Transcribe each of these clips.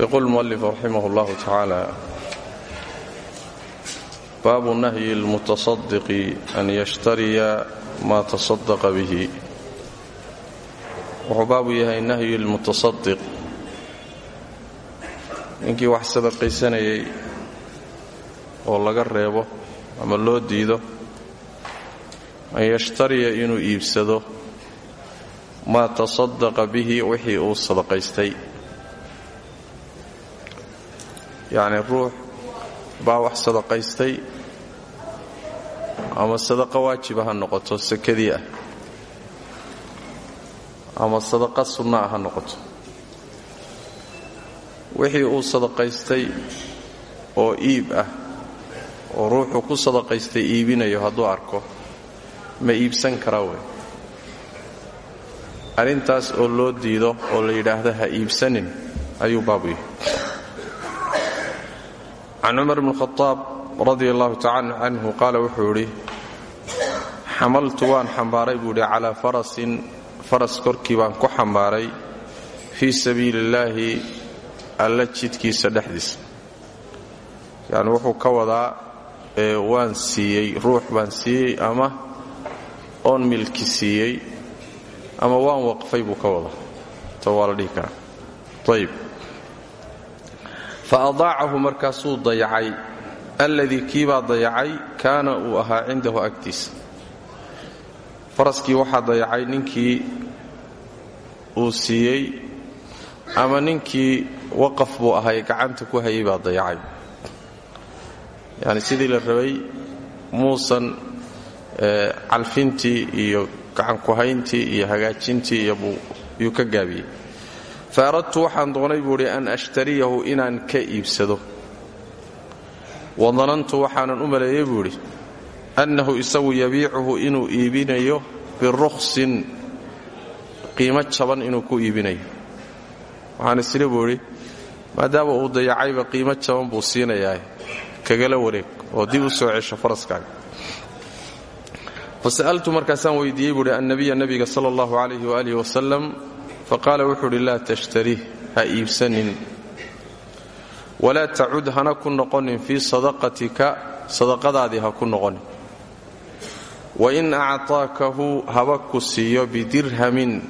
يقول المؤلف رحمه الله تعالى باب نهي المتصدق أن يشتري ما تصدق به wuxuu baabu yahay nahyu lmutasadiq ninkii wax sadaqaysanayay oo laga reebo ama loo diido an yashtariya inuu iibsado maa tasadaqa bihi wixii uu sadaqaystay yacni ruux baa wax sadaqaystay ama sadaqa waajiba ha noqoto sakadii ah. Ama sadaqa sunna ah ha noqoto. Wixii uu sadaqaystay oo iib ah oo ruuxuu ku sadaqaystay iibinayo hadduu arko ma iibsan karaa wey. Arrintaas oo loo diido oo la yidhaahdo ha iibsanin ayuu baabu can cumar bn khadaab radia allahu tacala canhu qaala wuxuu idhi xamaltu waan xambaaray buu idhi calaa farasin faras korkii baan ku xambaaray fii sabiili illaahi alla jidkiisa dhexdiisa yacni wuxuu ka wadaa waan siiyey ruux baan siiyey ama oon milki siiyey ama waan waqfay buu ka wadaa to waa la dhihi karaa fa adaacahu markaasuu dayacay. Alladii kiibaa dayacay kaana uu ahaa cindahu agtiisa faraskii waxaa dayacay ninkii uu siiyey ama ninkii waqaf buu ahay gacanta ku hayay baa dayacay. Yacni sidii la rabay muusan calfintii iyo gacankuhayntii iyo hagaajintii iyuu ka gaabiyey fa aradtu waxaan doonay buu idhi an ashtariyahu inaan ka iibsado. Wa danantu waxaanan u maleeyey buu idhi annahu isagu yabiicuhu inuu iibinayo birukhsin qiimo jaban inuu ku iibinayo. Waxaan isiri buu idhi maadaama uu dayacayba qiimo jaban buu siinayaa kagala wareeg oo dib u soo cesho faraskaaga fasa'altu markaasaan weydiiyey buuhi annabiya nabiga sala allahu calayhi waaalih wasalam faqaala wuxuu idhi laa tashtarih ha iibsanin. Walaa tacud hana ku noqonin. Fii sadaqatika sadaqadaadii ha ku noqonin. Wain actaakahu haba ku siiyo bidirhamin.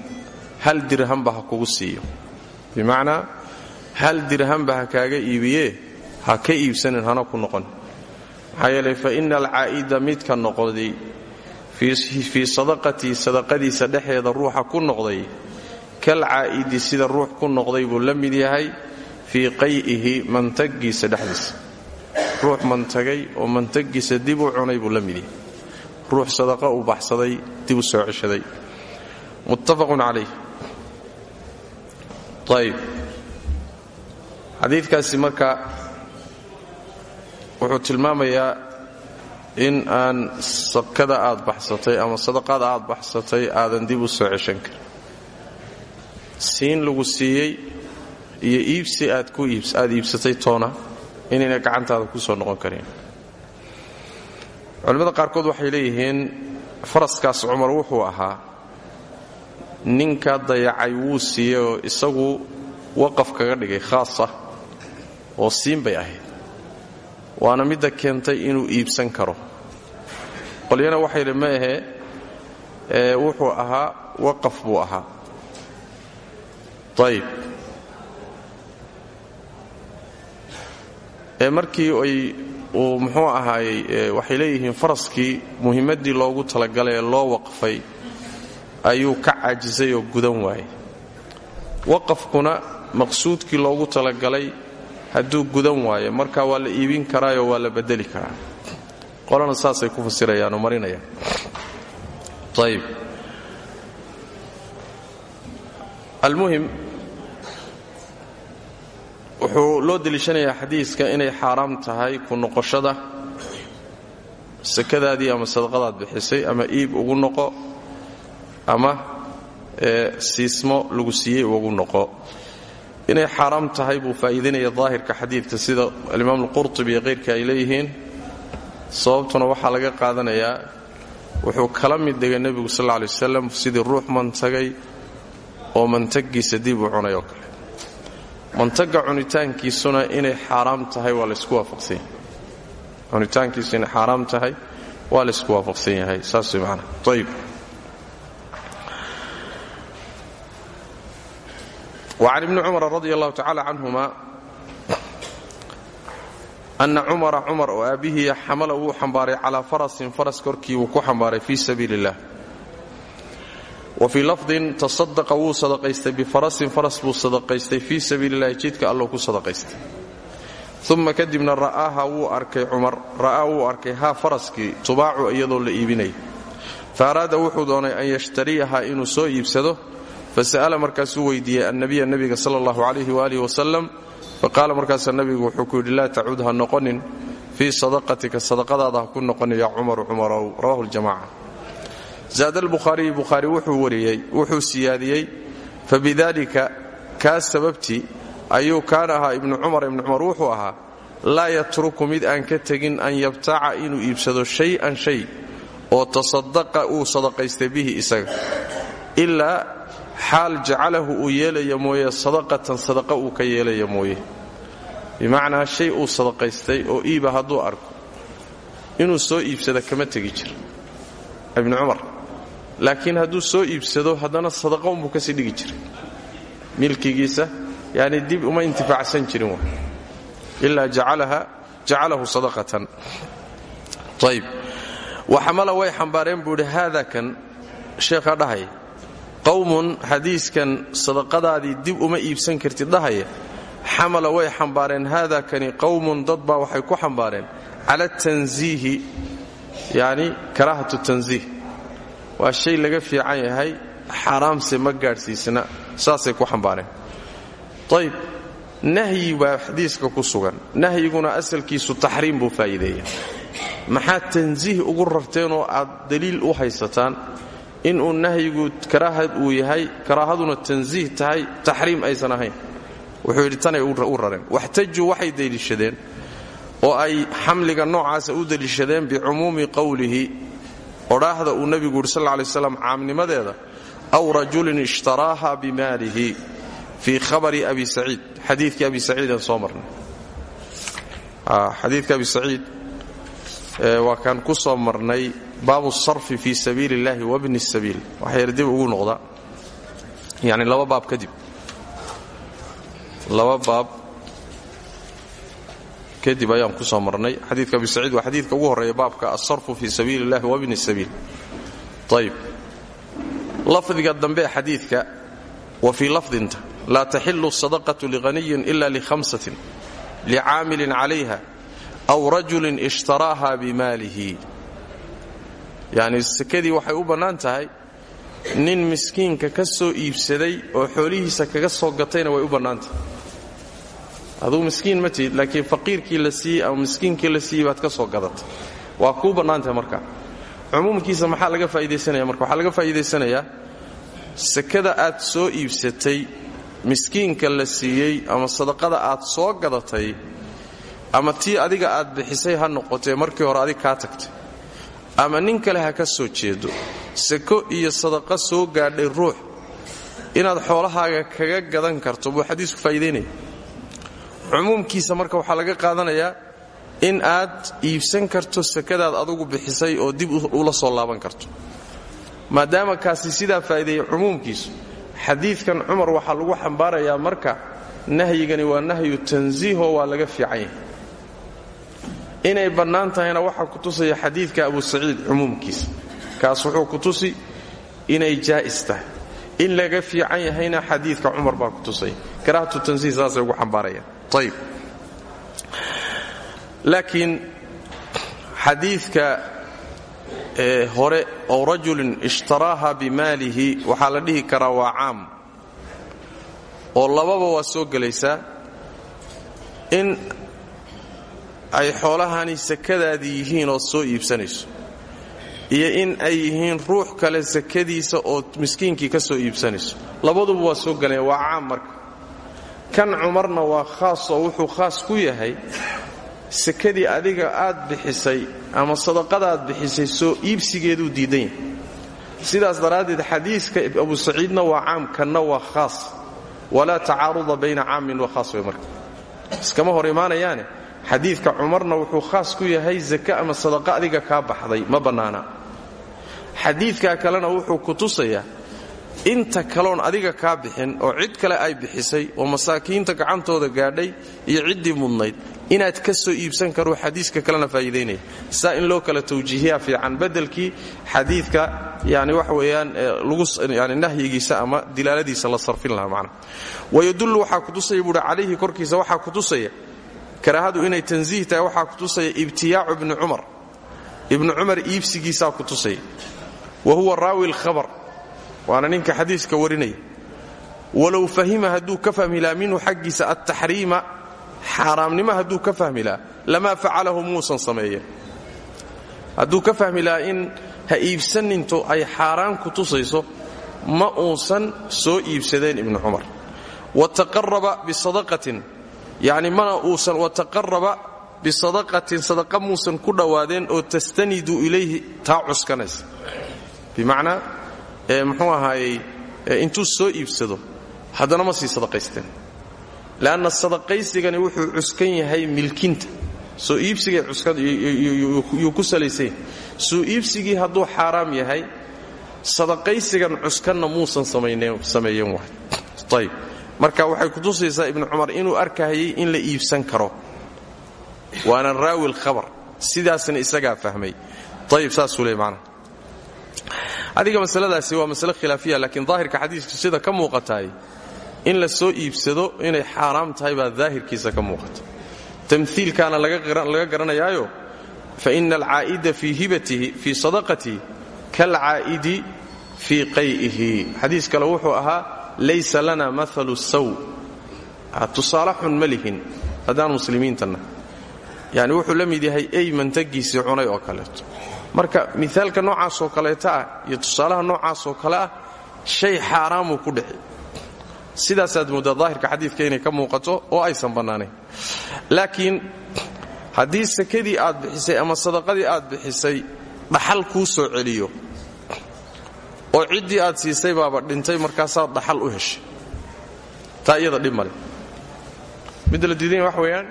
Hal dirhamba ha kugu siiyo. Bimacnaa hal dirhamba ha kaaga iibiyee? Ha ka iibsanin hana ku noqon. Maxaa yeelay fa ina alcaa'ida midka noqday fii sadaqatii sadaqadiisa dhexeeda ruuxa ku noqday kal caa'idi sida ruux ku noqday buu la mid yahay fii qay'ihi mantagiisa dhexdiisa. Ruux mantagay oo mantagiisa dib u cunay buu la mid yahay. Ruux sadaqa uu baxsaday dib u soo ceshaday. Muttafaqun calayh. Ayb xadiidkaasi marka wuxuu tilmaamayaa in aan sakada aad baxsatay ama sadaqada aad baxsatay aadan dib u soo ceshan karin siin lagu siiyey iyo iibsi aad aad iibsatay toona inayna gacantaada ku soo noqon karin. Culimmada qaarkood waxay leeyihiin faraskaas cumar wuxuu ahaa ninka dayacay wuu siiyey isagu waqaf kaga dhigay khaasa oo siin bay ahayd. Waana midda keentay inuu iibsan karo. Qolyana waxay idhi ma ahee wuxuu ahaa waqaf buu ahaa ayib ee markii ay uu muxuu ahaayey waxay leeyihiin faraskii muhimmaddii loogu talagalay ee loo waqfay ayuu ka caajisay oo gudan waayey. Waqafkuna maqsuudkii loogu talagalay hadduu gudan waayo marka waa la iibin karaayoo waa la bedeli karaa. Qolana saasay ku fasirayaan oo marinayaan. Ayib almuhim wuxuu loo deliishanayaa xadiiska inay xaaraam tahay ku noqoshada. Sakadaadii ama sadaqadaad bixisay ama iib ugu noqo ama siismo lagu siiyey ugu noqo. Inay xaaraam tahay buu faa'iidaynaya daahirka xadiidka sida alimaam alqurtubi iyo keyrka ay leeyihiin. Sababtuna waxaa laga qaadanayaa wuxuu kala mid dhigay nebigu sal lay wasalam sidii ruux mantagay oo mantagiisa dib u cunay oo kale mantaga cunitaankiisuna inay xaaraam tahay waa laysku waafaqsan yahay cunitaankiisu inay xaaraam tahay waa laysku waafaqsan yahay saas way maanaa ayib وعن ابن cمر رضي الله تعالى عنهma أنa cمرa cمر oo aabbihiiya xamala wuu xambaaray calىa farasin faras korkii wuu ku xambaaray fii sabiil الlah wa fii lafdin taصadaqa wuu sadaqaystay bifarasin faras buu sadaqaystay fii sabiili اllahi jidka allou ku sadaqaystay. Uma kadibna ra'aaha wuu arkay cumar ra'aa wuu arkay haa faraskii tubaacu iyadoo la iibinaya faaraada wuxuu doonay an yashtariyaha inuu soo iibsado fasa'ala markaasuu weydiiyey annabiya nebiga sala allahu calayhi waaalih wasalam faqaala markaasaa nebigu wuxuu ku yidhi laa tacud ha noqonin fii sadaqatika sadaqadaada ha ku cumaru cumarow rawahu ljamaca zaada albukhaariyi bukhaari wuxuu wariyey wuxuu siyaadiyey. Fabidalika kaas sababtii ayuu kaana ahaa ibnu cumar ibnu cumar wuxuu ahaa laa yatruku mid aan ka tegin an yabtaca inuu iibsado shay-an shay oo tasadaqa uu sadaqaystay bihi isaga. Ilaa xaal jacalahu uu yeelaya mooye sadaqatan sadaqa uu ka yeelaya mooye. Bimacnaa shay uu sadaqaystay oo iiba hadduu arko inuu soo iibsada kama tegi jira laakiin hadduu soo iibsado haddana sadaqa unbuu ka sii dhigi jiray. Milkigiisa yani dib uma intifaacsan jirin ilaa jacalahu sadaqatan. Ayb waxamala way xambaareen buu idhi kan sheekha dhahaya qowmun xadiiskan sadaqadaadii dib uma iibsan kartid dhahaya xamala way xambaareen haada kani qowmun dad waxay ku xambaareen. Cala tanziihi yani karaahatu tanziih waa shay laga fiican yahay. Xaaraamse ma gaadhsiisna. Saasay ku xambaareen. Ayb nahyi baa xadiiska ku sugan. Nahyiguna asalkiisu taxriim buu faa'iideeya maxaad tansiih ugu rarteenoo aad daliil u haysataan? Inuu nahyigu karaahad uu yahay karaahaduna tansiih tahay taxriim aysan ahayn. Wuxuu yidhi tanay u rareen. Waxtajuu waxay deliishadeen oo ay xamliga noocaasa u deliishadeen bicumuumi qowlihi odhaahda uu nebigu yidhi sal lay slam caamnimadeeda aw rajulin ishtaraaha bimaalihi fii khabari abi saciid. Xadiikii abi saciidaan soo marnay. Xadiidka abi saciid waa kaan ku soo marnay baabu sarfi fii sabiili اllahi wabni sabiil. Waxaa yar dib ugu noqda. Yani laba baab kadib laba baab kadib ayaan ku soo marnay. Xadiidka abi saciid waa xadiidka ugu horreeya baabka asarfu fii sabiili اllahi wabni sabiil. Ayb lafdiga dambe xadiidka wa fii lafdinta. Laa taxilu sadaqatu lighaniyin ila lihamsatin licaamilin calayha aw rajulin ishtaraaha bimaalihi. Yacni sekadii waxay u bannaan tahay nin miskiinka ka soo iibsaday oo xoolihiisa kaga soo gatayna way u bannaan tahay aduu miskiin ma tihid laakiin faqiirkii la siiyey ama miskiinkii la siiyey baad ka soo gadatay waa kuu bannaan tahay marka. Cumuumkiisa maxaa laga faa'iidaysanaya marka? Waxaa laga faa'iidaysanayaa sekada aad soo iibsatay miskiinka la siiyey ama sadaqada aad soo gadatay ama tii adiga aad bixisay ha noqotee markii hore adig kaa tagtay. Ama nin kale ha ka soo jeedo. Sako iyo sadaqa soo gaadhay ruux. Inaad xoolahaaga kaga gadan karto buu xadiisku faa'iidaynaya cumuumkiisa marka waxaa laga qaadanayaa in aad iibsan karto sakadaad adugu bixisay oo dib ula soo laaban karto. Maadaama kaasi sidaa faa'iideeyey cumuumkiisu xadiidkan cumar waxaa lagu xambaarayaa marka nahyigani waa nahyu tansiiho waa laga fiican yahay. Inay bannaan tahayna waxaa ku tusaya xadiidka abu saciid cumuumkiisa. Kaas wuxuu ku tusi inay jaa'is tahay. In laga fiican yahayna xadiidka cumar baa ku tusaya. Karaahatu tansiih saasay ugu xambaarayaan laakiin xadiidka hore ow rajulin ishtaraaha bimaalihi waxaa la dhihi karaa waa caam. Oo lababa waa soo gelaysaa in ay xoolahani sakadaadii yihiin ood soo iibsanayso iyo in ay yihiin ruux kale sakadiisa ood miskiinkii ka soo iibsanayso. Labaduba waa soo gelayaan waa caam marka kan cumarna waa khaas oo wuxuu khaas ku yahay sakadii adiga aad bixisay ama sadaqada aad bixisay soo iibsigeeduu diidan yahay. Sidaas daraaddeed xadiiska abu saciidna waa caam kanna waa khaas. Walaa tacaaruda bayna caamin wa khaas way marka. Iskama hor imaanayaane xadiidka cumarna wuxuu khaas ku yahay zaka ama sadaqa adiga kaa baxday ma bannaana. Xadiidkaa kalena wuxuu ku tusayaa inta kaloon adiga kaa bixin oo cid kale ay bixisay oo masaakiinta gacantooda gaadhay iyo ciddii mudnayd inaad ka soo iibsan karo xadiiska kalena faa'iidaynaya. Saa in loo kala tawjiihiyaa fiican beddelkii xadiidka yani waxa weeyaan yani nahyigiisa ama dilaaladiisa la sarfin lahaa macna. Wayadullu waxaa kutusaya buuhi calayhi korkiisa waxaa kutusaya karaahadu inay tansiih tahay waxaa kutusaya ibtiyaacu ibni cumar. Ibnu cumar iibsigiisaa kutusaya wa huwa raawi lkhabar waana ninka xadiiska warinaya walow fahima hadduu ka fahmi laha minhu xaggiisa altaxriima xaaraamnimo hadduu ka fahmi laha lamaa facalahu muusan sameeyeen hadduu ka fahmi lahaa in ha iibsaninto ay xaaraan ku tusayso ma uusan soo iibsadeen ibnu cumar. Wataqaraba bisadaqatin yacni mana uusan wataqaraba bisadaqatin sadaqa muusan ku dhowaadeen oo tastanidu ilayhi taa cuskanaysa muxuu ahaayey intuu soo iibsado haddana ma sii sadaqaysteen. Leanna sadaqaysigani wuxuu cuskan yahay milkinta. Soo iibsigayuu ku salaysanya soo iibsigii hadduu xaaraam yahay sadaqaysigan cuskanna muusan sameeyen waay ayb marka waxay kutusaysaa ibnu cumar inuu arkahayay in la iibsan karo. Waana raawi lkhabar sidaasna isagaa fahmay. Ayb saasuu le adiga masaladaasi waa masale khilaafiya laakiin daahirka xadiiska sida ka muuqataay in la soo iibsado inay xaaraam tahay baa daahirkiisa ka muuqata tamhiilkaana laga garanayaayo fa ina alcaa'ida fii hibatihi fii sadaqatihi kalcaa'idi fii qay'ihi. Xadiis kale wuxuu ahaa laysa lana maalu saw. Tusaale xun ma lihin haddaan yani wuxuu la mid yahay ey mantagiisii cunay oo kaleeto marka miaalka noocaasoo kaleeta ah iyo tusaalaha noocaasoo kale ah shay xaaraamuu ku dhexi sidaasaad mooddaa daahirka xadiidka inay ka muuqato oo aysan bannaanayn. Laakiin haddii sakadii aad bixisay ama sadaqadii aad bixisay dhaxal kuu soo celiyo oo ciddii aad siisay baaba dhintay markaasaad dhaxal u heshay taa iyada dhib male wax weeyaan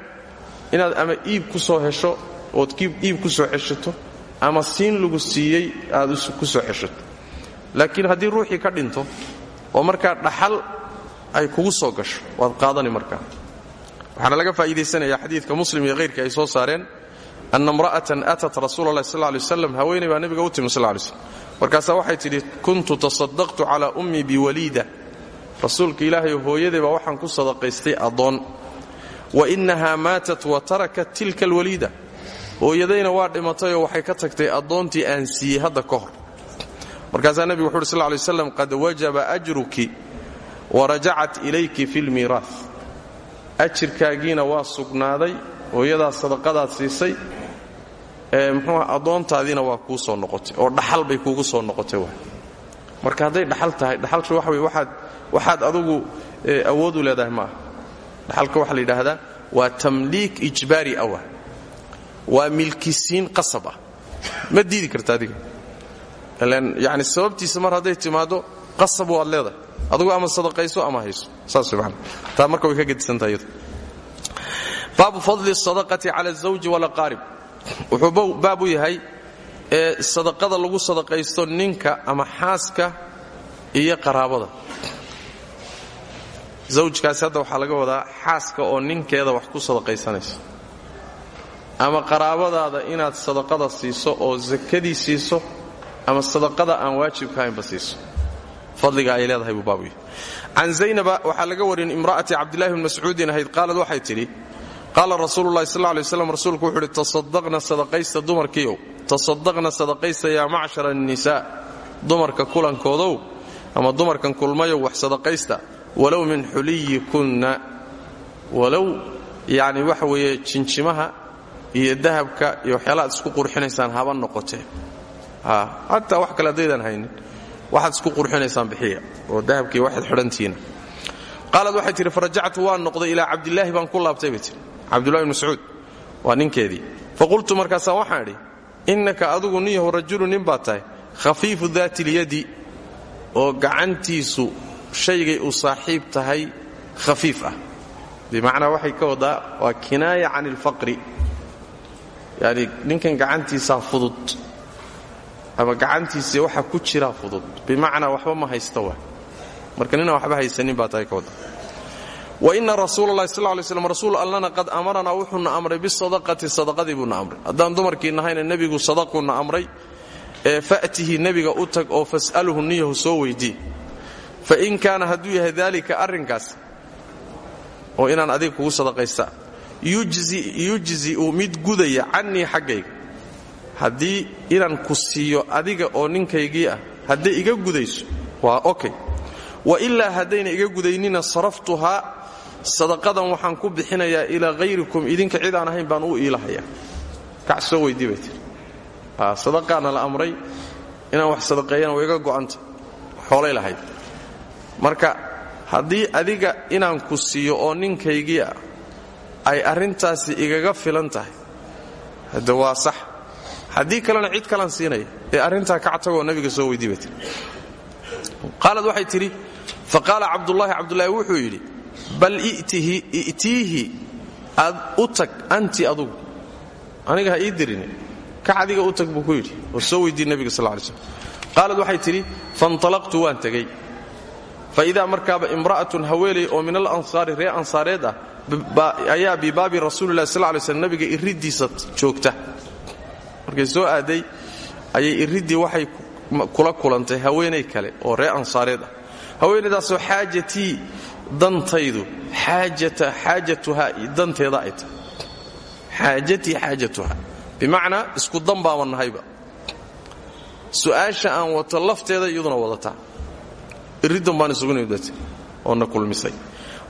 inaad ama iib ku soo hesho ood iib ku soo ceshato ama siin lagu siiyey aad ku soo ceshato laakiin haddii ruuxii ka dhinto oo markaa dhaxal ay kugu soo gasho waad qaadani markaa. Waxaana laga faa'iidaysanaya xadiidka muslim iyo hayrkii ay soo saareen anna imra'atan atat rasuula allahi sal lay slam haweenay baa u timi sal lay slam markaasaa waxay tidhi kuntu tasaddaqtu calaa ummii biwaliida rasuulka ilaahay hooyaday baa waxaan ku sadaqaystay addoon. Wa innahaa maatat wa tarakat tilka alwaliida hooyadayna waa dhimatayoo waxay ka tagtay addoontii aan siiyey hadda ka hor. Markaasaa nebigu wuxu uhi sl lay slam qad wajaba ajruki wa rajacat ilayki fi lmiiraah ajirkaagiina waa sugnaaday hooyadaa sadaqadaad siisay ee muxuuha addoontaadiina waa kuu soo noqotay oo dhaxal bay kuugu soo noqotay waay. Marka hadday dhaxal tahay dhaxalka waxa wey waxaad waxaad adugu awood u leedahay maaha. Dhaxalka waxaa la yidhaahdaa waa tamliik ijbaari awa waa milkisiin qasab ah. Ma diidi karta adiga. Ilan yani sababtiisa mar hadday timaaddo qasab waad leedahay. Adugu ama sadaqayso ama hayso. Saas man taa marka way ka gedisantahay iyadu baabu fadli sadaqati cala azawji walaqaarib wuxuu baab yahay ee sadaqada lagu sadaqaysto ninka ama xaaska iyo qaraabada. Zawjkaasi hadda waxaa laga wadaa xaaska oo ninkeeda wax ku sadaqaysanaysa ama qaraabadaada inaad sadaqada siiso oo sakadii siiso ama sadaqada aan waajibka haynba siiso. Fadliga ay leedahay buu baabu yahay can zaynaba laga warin imra'ati cabdillahi bn mascuudin ahayd qaalad waxay tidhi qaala rasuulu llahi sal lay rasuulku wuxu uhi tasadaqna sadaqaysta dumarkiiow tasadaqna sadaqaysta yaa macshara annisaa dumarka kulankoodow ama dumarkan kulmayow wax sadaqaysta walow min xuliyikunna walow yacni waxa weeye jinjimaha iyo dahabka iyo waxyaala ad isku qurxinaysaan haba noqotee hataa wax kale haddaydaan haynin waxaad isku qurxinaysaan bixiya oo dahabkii waxaad xidhantihiina qaalad waxay tidhi farajactu waan noqday ilaa cabdilaahi baan ku laabtay bay tihi cabdullahi bn mascuud waa ninkeedii. Faqultu markaasaan waxaan idhi innaka adugu niyahu rajulu nin baad tahay khafiifu daati lyadi oo gacantiisu shaygay u saaxiib tahay khafiif ah. Bimacnaa waxay ka wadaa waa kinaaya can ilfaqri yani ninkan gacantiisaa fudud ama gacantiisa waxa ku jiraa fudud. Bimacnaa waxba ma haysta waa marka ninaan waxba haysanin baa tahay ka wada. Wa ina rasuula allahi sal lay slam rasuul allana qad amaranaa wuxuuna amray bisadaqati sadaqadii buuna amray. Haddaan dumarkii nahayna nebigu sadaquuna amray ee fa'tihi nebiga u tag oo fas'alhu niyahu soo weydii fain kaana hadduu yahay daalika arrinkaas oo inaan adiga kugu sadaqaysta yujzi'u mid gudaya cannii xaggayga. Haddii inaan ku siiyo adiga oo ninkaygii ah hadday iga gudayso waa okay wa ilaa haddayna iga gudaynina saraftuhaa sadaqadan waxaan ku bixinayaa ilaa hayrikum idinka cid aan ahayn baan u iilahayaa kac soo weydii bay tii sadaqaana la amray inaan wax sadaqeeyana way iga go'anta. Xoolay lahayd. Marka haddii adiga inaan ku siiyo oo ninkaygii ah ay arrintaasi igaga filan tahay. Hadde waa sax. Haddii kalena cid kalaan siinaya ee arrintaa kac tagoo nabiga soo weydii bay waxay tidhi faqaala cabdullaahi cabdulaahi wuxuu yidhi bal i'tiihi aad u tag anti adugu. Aniga ha ii dirini kac adiga u tag buu ku yidhi oo soo weydii nebiga sal lay slm qaalad waxay tidhi faintalaqtu waan tegey fa idaa markaaba imra'atun haweenay oo min alansaari reer ansaareed ah ayaa bibaabi rasuulilahi sal lay slm nabiga iriddiisa joogta. Markay soo aaday ayay iriddii waxay kula kulantay haweenay kale oo reer ansaareed ah. Haweenaydaasoo xaajatii dantaydu xaajatuhaa danteeda ay tahay. Xaajatii xaajatuha bimacnaa isku dan baaban nahayba. Su'aasha aan wato lafteeda iyaduna wadataa. Iriddan baan isugu nimidbatay oo na kulmisay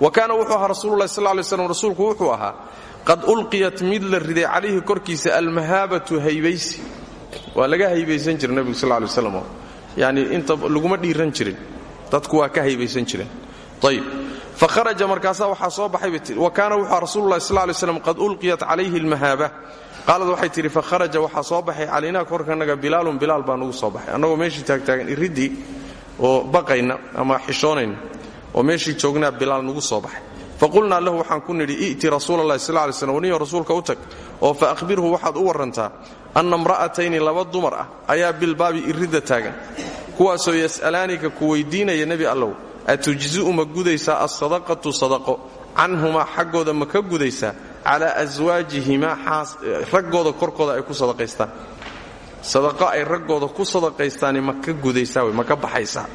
wa kaana wuxuu ahaa rasuululahi sal lay slam rasuulku wuxuu ahaa qad ulqiyat mid la riday calayhi korkiisa almahaabatu haybaysi. Waa laga haybaysan jira nebigu sal lay waslam yani inta laguma dhiiran jirin dadku waa ka haybaysan jireen. Ayib faharaja markaasaa waxaa soo baxay bay tii wa kaana wuxua rasuululahi sal lay slam qad ulqiyat calayhi almahaaba. Qaalad waxay tidhi fakharaja waxaa soo baxay calaynaa korkanaga bilaalun bilaal baa nugu soo ama xishoonayna oo meeshii joognaa bilaal nugu soo baxay. Faqulnaa lahu waxaan ku nidhi i'ti rasuulalahi sal lay slm waniyo rasuulka u tag oo fa ahbirhu waxaad u warrantaa anna imra'atayni laba dumar ah ayaa bilbaabi iridda taagan. Kuwaasoo yas'alaanika ku weydiinaya nebi allow atujzi'u ma gudaysaa alsadaqatu sadaqo? Canhumaa xaggooda ma ka gudaysaa? Calaa aswaajihimaa raggooda korkooda ay ku sadaqaystaan. Sadaqo ay raggooda ku sadaqaystaani ma ka gudaysaa wey ma baxaysaa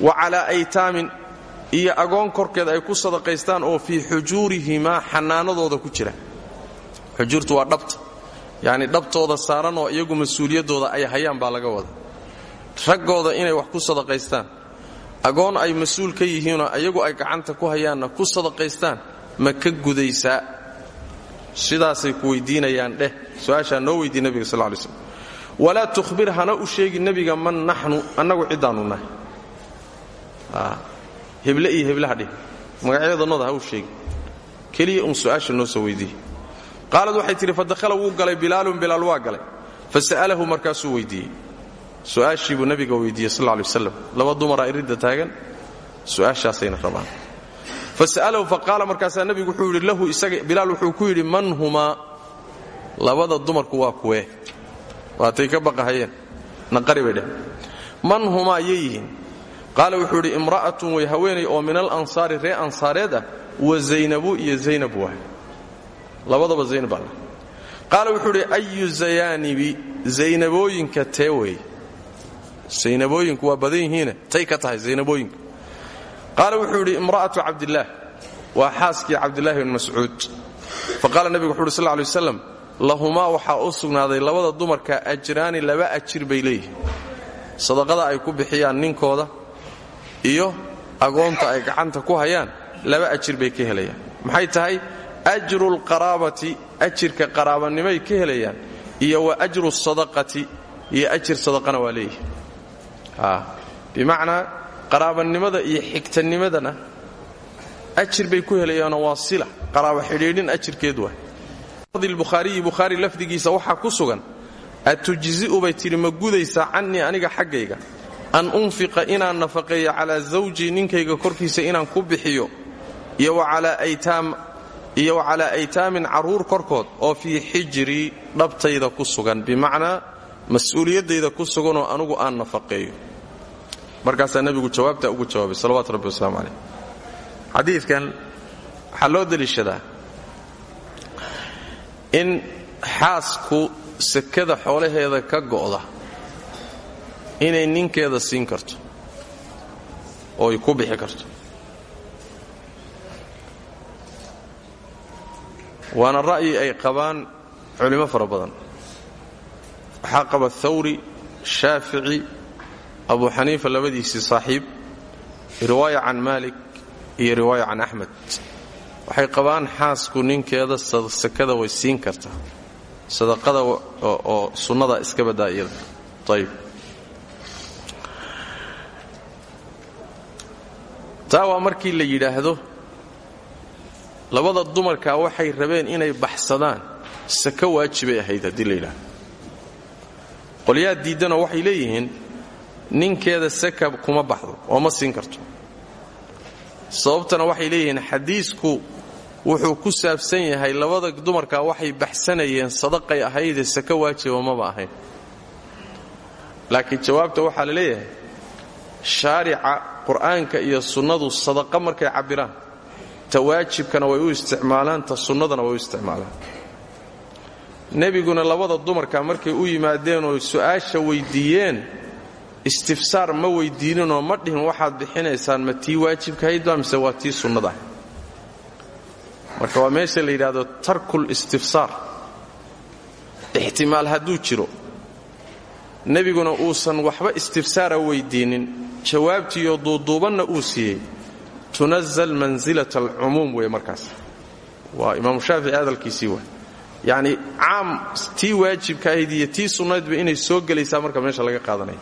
wa calaa aytaamin iyo agoon korkeeda ay ku sadaqaystaan oo fii xujuurihimaa xanaanadooda ku jira. Xujuurtu waa dhabta yacni dhabtooda saaran oo iyagu mas'uuliyaddooda ay hayaan baa laga wada raggooda inay wax ku sadaqaystaan agoon ay mas'uul ka yihiinoo iyagu ay gacanta ku hayaanna ku sadaqaystaan ma ka gudaysaa. Sidaasay ku weydiinayaan dheh su'aashaa noo weydii nebiga sal lay slm walaa tuhbir hana u sheegi nebiga man naxnu annagu ciddaannu nahay heble iyo heblaha dhih magacyadannooda ha u sheegi keliya uun su'aasha noo soo weydiiye qaalad waxay tidhi fadakhala wuu galay bilaalun bilaal waa galay. Fasa'alahu markaasuu weydiiyey su'aashii buu nabiga weydiiyey sal lay waslam laba dumaraa iridda taagan su'aashaasayna rabaan. Fasa'alahu faqaala markaasaa nebigu wuxuu yidhi lahu isaga bilaal wuxuu ku yidhi man humaa labada dumarku waa kuwee. Waatay ka baqahayeen. Naqari bay dheh man humaa yihiin qaala wuxuu yidhi imra'atun way haweenay oo min alansaari ree ansaareed ah wa zaynabu iyo zaynab waay. Labadaba zaynab baa qaala wuxuu idhi ayu zayaanibi zaynabooyinka tee weeye. Waa badan yihiine tay ka tahay zaynabooyinka. Qaala wuxuu yidhi imra'atu cabdillaah waa xaaskii cabdillaahi bn mascuud. Faqaala nebigu wuxu uhi sl lay waslam lahumaa waxaa u sugnaaday labada dumarka ajraani laba ajir bay leeyihiin. Sadaqada ay ku bixiyaan ninkooda iyo agoonta ay gacanta ku hayaan laba ajir bay ka helayaan. Maxay tahay? Ajrulqaraabati ajirka qaraabanimay ka helayaan iyo wa ajru sadaqati iyo ajir sadaqana waa leeyihi bimacnaa qaraabanimada iyo xigtanimadana ajir bay ku helayaanoo waa sila. Qaraabo xidhiidhin ajirkeed waa. Bukhaariyi bukhaari lafdigiisa waxaa ku sugan atujzi'u bay tidhi ma aniga xaggayga an unfiqa inaan nafaqeeyo calaa zawjii ninkayga korkiisa inaan ku bixiyo iyo wa calaa aytaamin carruur korkood oo fii xijrii dhabtayda ku sugan. Bimacnaa mas'uuliyaddayda ku suganoo anugu aan nafaqeeyo. Markaasaa nebigu jawaabtaa ugu jawaabay salawatu rabbi wasalaamu calayh. Xadiidkan waxaa loo deliishadaa in xaasku sekada xoolaheeda ka go'da inay ninkeeda siin karto oo ay ku bixi karto. Waana ra'yi ay qabaan culimo fara badan. Waxaa qaba thawri shaafici abu xaniifa labadiisii saaxiib riwaaya can maalik iyo riwaaya can axmed. Waxay qabaan xaasku ninkeeda sakada way siin kartaa. Sadaqada oo sunnada iska badaa iyada taa waa markii la yidhaahdo labada dumarkaa waxay rabeen inay baxsadaan sako waajibay ahayd haddii la yidhahdo qolyaa diiddana waxay leeyihiin ninkeeda saka kuma baxdo oo ma siin karto. Sababtana waxay leeyihiin xadiisku wuxuu ku saabsan yahay labada dumarkaa waxay baxsanayeen sadaqay ahaydee saka waajiba maba ahayn laakiin jawaabta waxaa la leeyahay shaarica qur'aanka iyo sunnadu sadaqa markay cabbiraan ta waajibkana way u isticmaalaan ta sunnadana way u isticmaalaan. Nebiguna labada dumarka markay u yimaadeen oo su'aasha weyddiiyeen istifsaar ma weydiininoo ma dhihin waxaad bixinaysaan ma tii waajibkahaydba mise waa tii sunnada? Ahayd marka waa meesha la yidhaahdo tarkul istifsaar ixtimaal hadduu jiro nebiguna uusan waxba istifsaara weyddiinnin jawaabtiiyo duuduubanna uu siiyey. Tunazal mansilata alcumuum wey markaas. Waa imaamu shaafici hadalkiisii waa yacni caam tii waajibka ahayd iyo tii sunnaydba inay soo gelaysaa marka meesha laga qaadanaya.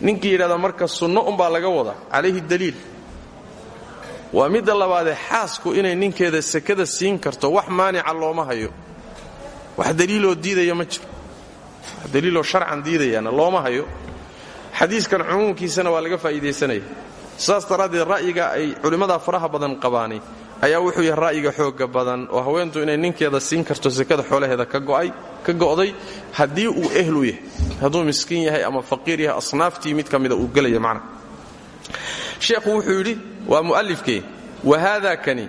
Ninkii yidhahda marka sunno umbaa laga wadaa calayhi daliil. Waa midda labaadee xaasku inay ninkeeda sakada siin karto wax maanica looma hayo. Wax daliiloo diidaya ma jiro daliiloo sharcan diidayana looma hayo. Xadiiskan cumuumkiisana waa laga faa'iidaysanaya saas daraaddeed ra'yiga ay culimmada faraha badan qabaani ayaa wuxuu yahay ra'yiga xoogga badan oo haweentu inay ninkeeda siin karto sakada xoolaheeda ka go'day haddii uu ehlu yahay hadduu miskiin yahay ama faqiir yahay asnaaftii mid ka mida uu gelaya macna. Sheekhu wuxuu yidhi waa mu'alifkee wa haada kani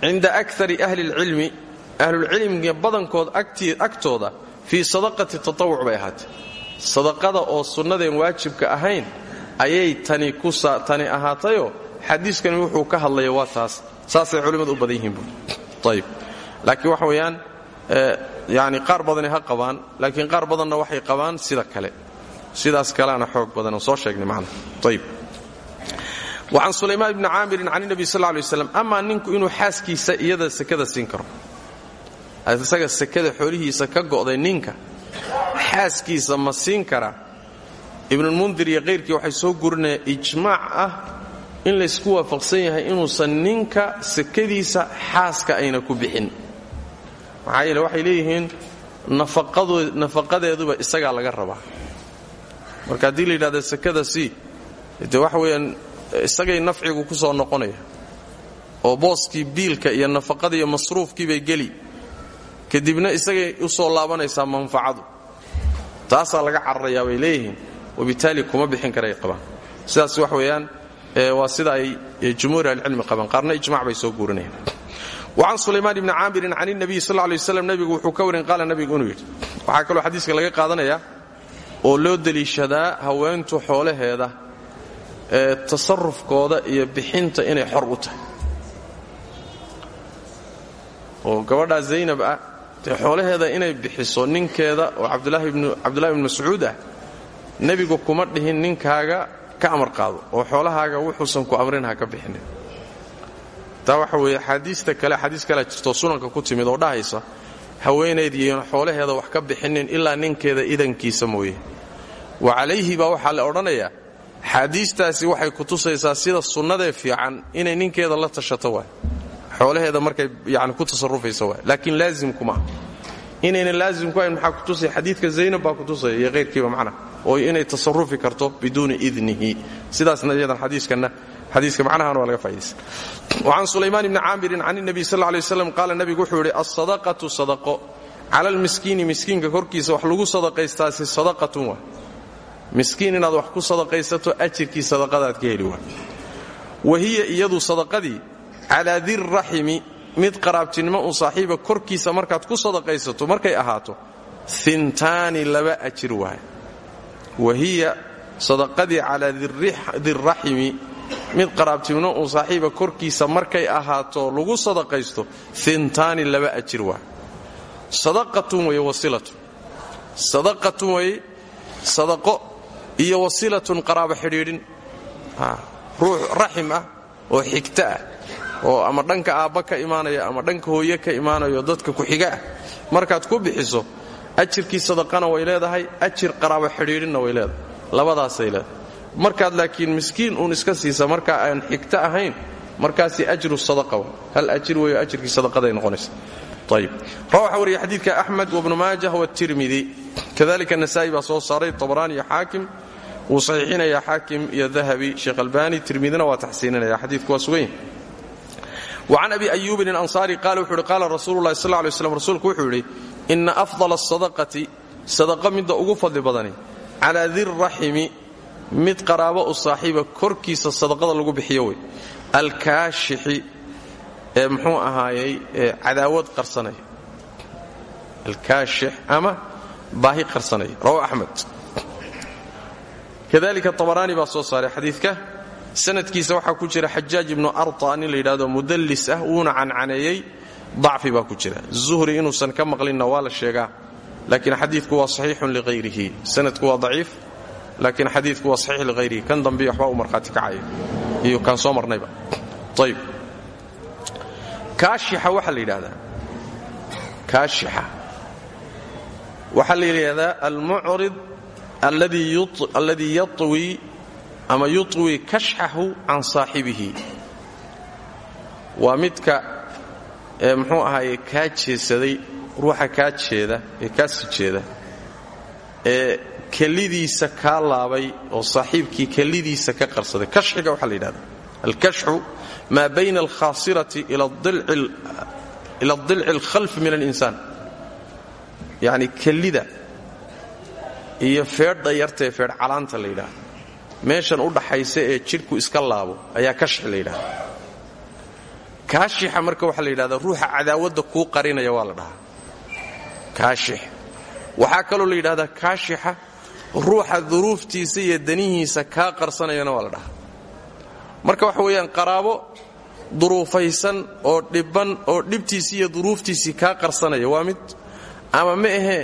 cinda akari ahli اlcilmi ahlulcilmiga badankood agtooda fii sadaqati tatawuc bay ahaatee sadaqada oo sunnadeen waajibka ahayn ayay tani tani ahaatayoo xadiiskani wuxuu ka hadlaya waa taas. Saasay culimmadu u badan yihiin laakiin waxa weeyaan yani qaar badani ha qabaan laakiin qaar badanna waxay qabaan sida kale. Sidaas kaleana xoog badan oo soo sheegnay macna ayib wacan sulaymaan ibni caamirin can nebi sal lay waslam amaa ninku inuu xaaskiisa iyada sekada siin karo isaga sekada xoolihiisa ka go'day ninka. Xaaskiisa ma siin karaa ibnulmundir iyo kayrkii waxay soo gurinayaan ijmaac ah in laysku waafaqsan yahay inuusan ninka sekadiisa xaaska ayna ku bixin. Maxaa waxay leeyihiin nafaqadeeduba isagaa laga rabaa. Marka haddii la yidhahda sekada sii dee waxa isagay nafcigu ku soo noqonaya oo booskii biilka iyo nafaqada iyo masruufkiibay geli kadibna isagay u soo laabanaysaa manfacadu taasaa laga cararayaa bay leeyihiin. Wabitaali kuma bixin karay qabaan. Sidaas wax weeyaan waa sida ay jumhuur ahlicilmi qabaan. Qaarna ijmac bay soo guurinayaan wacan sulaymaan ibni caamirin can nabiy sal lay waslam nebigu wuxuu ka warin qaala nebigu inuu yidhi waxaa kaloo xadiiska laga qaadanayaa oo loo deliishadaa haweentu xoolaheeda ee tasarufkooda iyo bixinta inay xor u tahay. Oo gabadhaa dee xoolaheeda inay bixiso ninkeeda oo cabdulahi ibnu mascuud ah nebigu kuma dhihin ninkaaga ka amar qaado oo xoolahaaga wuxuusan ku amrin ha ka bixinin. Taa waxa weeye axaadiista kale jirtoo sunanka ku timid oo dhahaysa haweenaydiiyon xoolaheeda wax ka bixinin ilaa ninkeeda idankiisa mooye. Wa calayhi baa waxaa la odhanayaa xaadiistaasi waxay ku tusaysaa sida sunnadee fiican inay ninkeeda la tashato waay xoolaheeda markay yani ku tasarufaysa waay. Laakiin laazimku maaha inaynan laazim ku hayn maxaa ku tusaya? Xadiidka zaynab baa ku tusaya iyo hayrkiiba macnaha oo inay tasarufi karto biduuni idnihi. Sidaasna iyadan xadiiskanna xadiiska macnahana waa laga faa'idaysa wacan sulaymaan ibni caamirin can nabiy sal lla lay waslam qaala nabigu wuxuu yidhi alsadaqatu sadaqo. Cala almiskiini miskiinka korkiisa wax lagu sadaqaystaasi sadaqatun waa. Miskiin inaad wax ku sadaqaysato ajirkii sadaqadaad ka heli waa. Wa hiya iyadu sadaqadii calaa dirraximi mid qaraabtinimo u saaxiiba korkiisa markaad ku sadaqaysato markay ahaato intaani laba ajir waay wa hiya sadaqadii calaa dirraximi mid qaraabtinimo uu saaxiiba korkiisa markay ahaato lagu sadaqaysto intaani laba ajir waay sadaqatun weye wasilatun. Sadaqatun weye sadaqo iyo wasilatun qaraabo xidhiidhin. Ruux raxim ah oo xigta ah oo ama dhanka aabba ka imaanaya ama dhanka hooye ka imaanayo dadka ku-xiga markaad ku bixiso ajirkii sadaqana way leedahay ajir qaraabo xidhiidhinna way leedahay. Labadaasay leedahay. Markaad laakiin miskiin uun iska siisa markaa aan xigta ahayn markaasi ajru sadaqa hal ajir weeyo ajirkii sadaqaday noqonaysa. Ayib rawaxa wariya xadiidka axmed wabnu maajah watirmidi kadalika nasaa'i baa soo saaray tabrani iyo xaakim. Wuu saxiixinayaa xaakim iyo dahabi sheekh albani tirmidina waa taxsiininaya. Xadiidku waa sugan wacan abi ayuubin alansaari qaala wuxu uhi qaala rasuulu llahi sal lay slam rasuulku wuxuu yidhi inna afdala asadaqati sadaqa midda ugu fadli badani calaa dirraximi mid qaraabo u saaxiiba korkiisa sadaqada lagu bixiyo wey alkaashixi ee muxuu ahaayey cadaawad qarsanaya alkaashix ama baahi qarsanaya rawa axmed kadalika abaraani baa soo saaray xadiidka sanadkiisa waxaa ku jira xajaaj ibnu arta nin la yidhahdo mudallis ah wuuna cancaneeyey dacfi baa ku jira. Zuhri inuusan ka maqlinna waa la sheegaa laakiin xadiidku waa saxiixun liqayrihi. Sanadku waa daciif laakiin xadiidku waa saxiix liqayrihi. Kan dambiya waxbaa u markhaati kacaya iyo kaan soo marnayba. Ayb kaashixa waxaa la yidhahdaa kaashixa. Waxaa la yidhahdaa almucrid alladii yaطwi ama yuطwi kashxahu can saaxibihi. Waa midka ee muxuu ahaaye kaa jeesaday ruuxa kaa jeeda ee kaa si jeeda ee kellidiisa kaa laabay oo saaxiibkii kellidiisa ka qarsaday. Kashxiga waxaa la yidhahdaa alkashxu maa bayna alkhaasirati ila adilci alkhalfi min alinsaan. Yacni kellida iyo feedha yartaee feedh calaanta la yidhaahdo meeshan u dhaxaysa ee jidhku iska laabo ayaa kashxi la yidhahda kaashixa marka waxaa la yidhahdaa ruuxa cadaawadda kuu qarinaya waa la dhahaa. Kaashix. Waxaa kaloo la yidhahdaa kaashixa ruuxa duruuftiisa iyo danihiisa kaa qarsanayana waa la dhahaa. Marka waxa weeyaan qaraabo duruufaysan oo dhibban oo dhibtiisii iyo duruuftiisii kaa qarsanaya waa mid ama ma ahee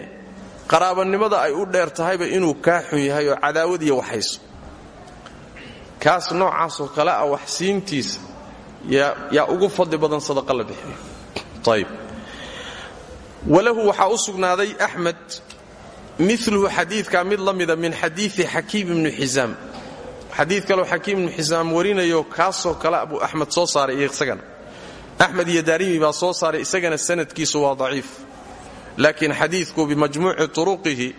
qaraabanimada ay u dheer tahayba inuu kaa xun yahay oo cadaawad iyo waxayso kaas noocaasoo kale ah wax siintiisa yaa ugu fadli badan sadaqa la bixiyo ayb walahu waxaa u sugnaaday axmed miluhu xadiidkaa mid la min xadiii xakiim ibnu xisaam xadii kaleo xakiim ibnu xisaam warinayo kaasoo kale buu axmed soo saaray isagana. Axmed iyo daarimi soo saaray isagana sanadkiisu waa daciif. Laakiin xadiidku bimajmuuci turuqihi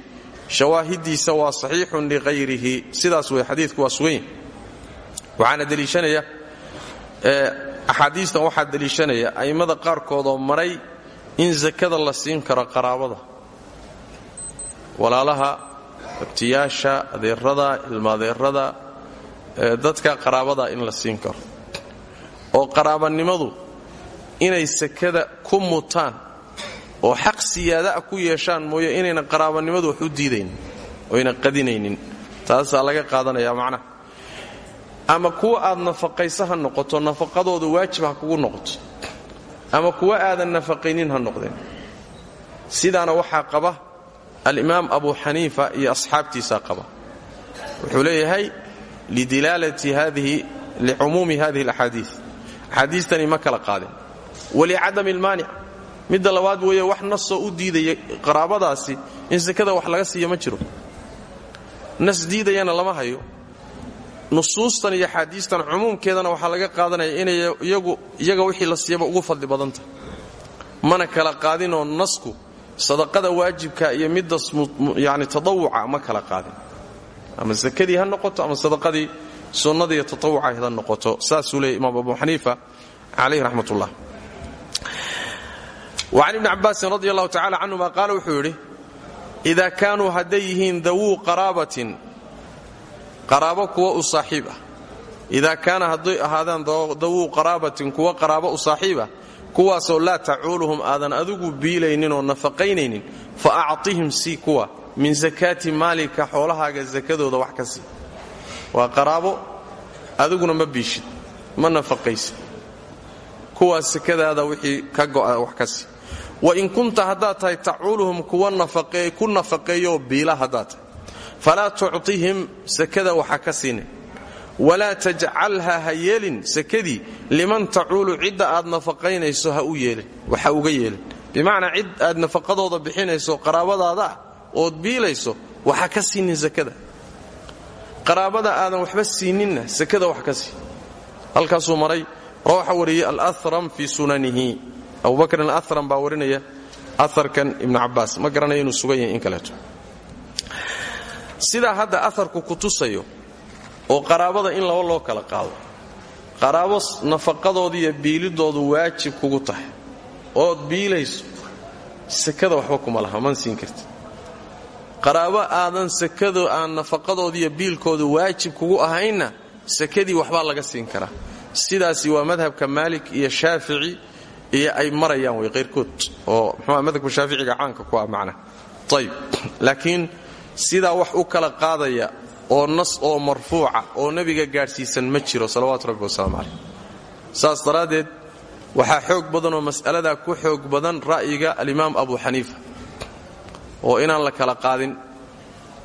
shawaahidiisa waa saxiixun liqayrihi sidaas wey xadiidku waa sugan waxaana deliishanaya axaadiistan waxaa deliishanaya a'immada qaarkoodoo maray in sakada la siin karo qaraabada. Walaalaha abtiyaasha adeerada ilmaadeerada dadka qaraabada in la siin karo. Oo qaraabanimadu inay sakada ku mutaan oo xaq siyaada'a ku yeeshaan mooye inaynan qaraabanimadu wax u diidaynin oyna qadinaynin. Taasaa laga qaadanaya macnaha ama kuwa aad nafaqaysa ha noqoto nafaqadoodu waajib ha kugu noqoto. Ama kuwa aadan nafaqaynin ha noqdeen sidaana waxaa qaba alimaam abu xaniifa iyo asxaabtiisaa qaba. Wuxuu leeyahay licumuumi hadihi alaxaadii axaadiistani ma kala qaadin. Walicadami almaanic midda labaad weeye wax nasoo u diidaya qaraabadaasi in sakada wax laga siiya ma jiro. Nas diidayana lama hayo nusuustan iyo axaadiistan cumuumkeedana waxaa laga qaadanaya inay iyaga wixii la siiyaba ugu fadli badanta. Mana kala qaadinoo nasku sadaqada waajibka iyo midda yani tadawuca ma kala qaadin. Ama sakadii ha noqoto ama sadaqadii sunnadii tatawuca ha noqoto. Saasuu leeyay imaam abu xaniifa calayhi raxmat ullah wacan ibni cabaasin radi allahu tacala canhuma qaala wuxuu yidhi idaa kaanuu hadday yihiin dawuu qaraabatin qaraabo kuwa u saaxiib ah. Idaa kaana hadday ahaadaan dawuu qaraabatin kuwa qaraabo u saaxiib ah kuwaasoo laa tacuuluhum aadan adigu biilayninoo nafaqaynaynin fa actihim sii kuwa min sakaati maalika xoolahaaga sakadooda wax ka sii. Waa qaraabo adiguna ma biishid ma nafaqaysid. Kuwaas sakadaada wixii ka go'a wax ka sii. Wain kunta haddaad tahay tacuuluhum kuwa ku nafaqeeyooo biila haddaad falaa tuctihim sakada waxa ka siinin walaa tajcalha ha yeelin sakadii liman tacuulu cidda aad nafaqaynayso ha u yeelin waxa uga yeelin bimacnaa cid aad nafaqadooda bixinayso qaraabadaada ah ood biilayso waxa ka siinin sakada qaraabada aadan waxba siininna sakada wax ka sii halkaasuu maray waxa wariyey alahram fii sunanihi. Abubakrin aahram baa warinaya aarkan ibnu cabaas. Ma garanaya inuu sugan yahay in kaleeto sidaa hadda aharku ku tusayo oo qaraabada in laba loo kala qaado qaraabo nafaqadooda iyo biilidoodu waajib kugu tahay. Ood biilayso sakada waxba kuma laha man siin karti qaraabo aadan sakado aan nafaqadooda iyo biilkoodu waajib kugu ahaynna sakadii waxbaa laga siin karaa. Sidaasi waa madhabka maalik iyo shaafici iyo ay marayaan way qayrkood. Oo mxua madhabka shaaficiga caanka ku ah macna ayb laakiin sidaa wax u kala qaadaya oo nas oo marfuuca oo nebiga gaadhsiisan ma jiro salawaatu rabbi wasalaamu calayh saas daraaddeed waxaa xoog badan oo mas'aladaa ku xoog badan ra'yiga alimaam abu xaniifa oo inaan la kala qaadin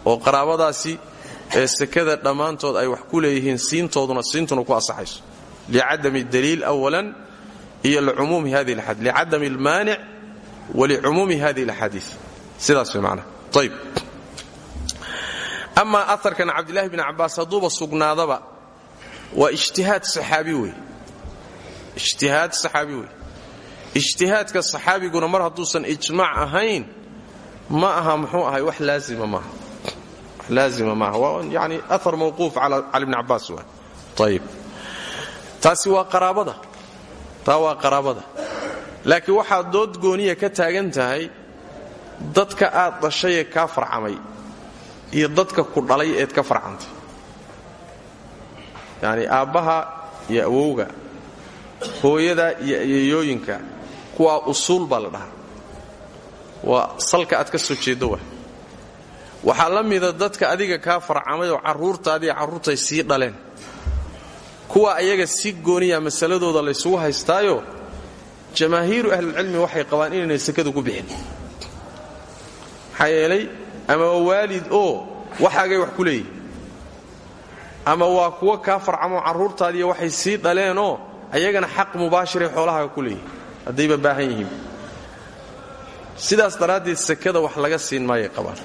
oo qaraabadaasi ee sekada dhammaantood ay wax ku leeyihiin siintooduna siintuna ku asaxayso licadami daliil awalan iyo licumuumi hadi laxadii licadami almaanic walicumuumi hadihi alaxaadiid sidaas way macnaha ayb amaa aarkan cabdilaahi bn cabbaas hadduuba sugnaadaba. Waa ijtihaad saxaabi wey. Ijtihaad saxaabi wey. Ijtihaadka saxaabiguna mar hadduusan ijmaac ahayn ma aha muxuu ahay wax laazima maaha laazima maaha waa yani aar mawquuf cala ibni cabbaas waa. Ayib taasi waa qaraabada. Taa laakiin waxaad dood gooniya ka taagan tahay dadka aad dhashayee kaa farcamay iyo dadka ku dhalay eed ka farcantay yacni aabbaha iyo awowga hooyada iyo ayeeyooyinka kuwaa usuul baa la dhahaa. Waa salka aad ka soo jeeddo wa waxaa la mida dadka adiga kaa farcamay oo carruurtaadiiyo carruurtay sii dhaleen. Kuwa ayaga si gooniya masaladooda laysugu haystaayo jamaahiiru ahlilcilmi waxay qabaan inaynay sekadu ku bixin. Maxaa ama waa waalid oo waxaagay wax ku leeyihiin ama waa kuwo kaa farcamoo carruurtaadiiyo waxay sii dhaleenoo ayagana xaq mubaashiray xoolahaaga ku leeyihiin haddayba baahan yihiin. Sidaas daraaddeed sekada wax laga siin maayay qabaan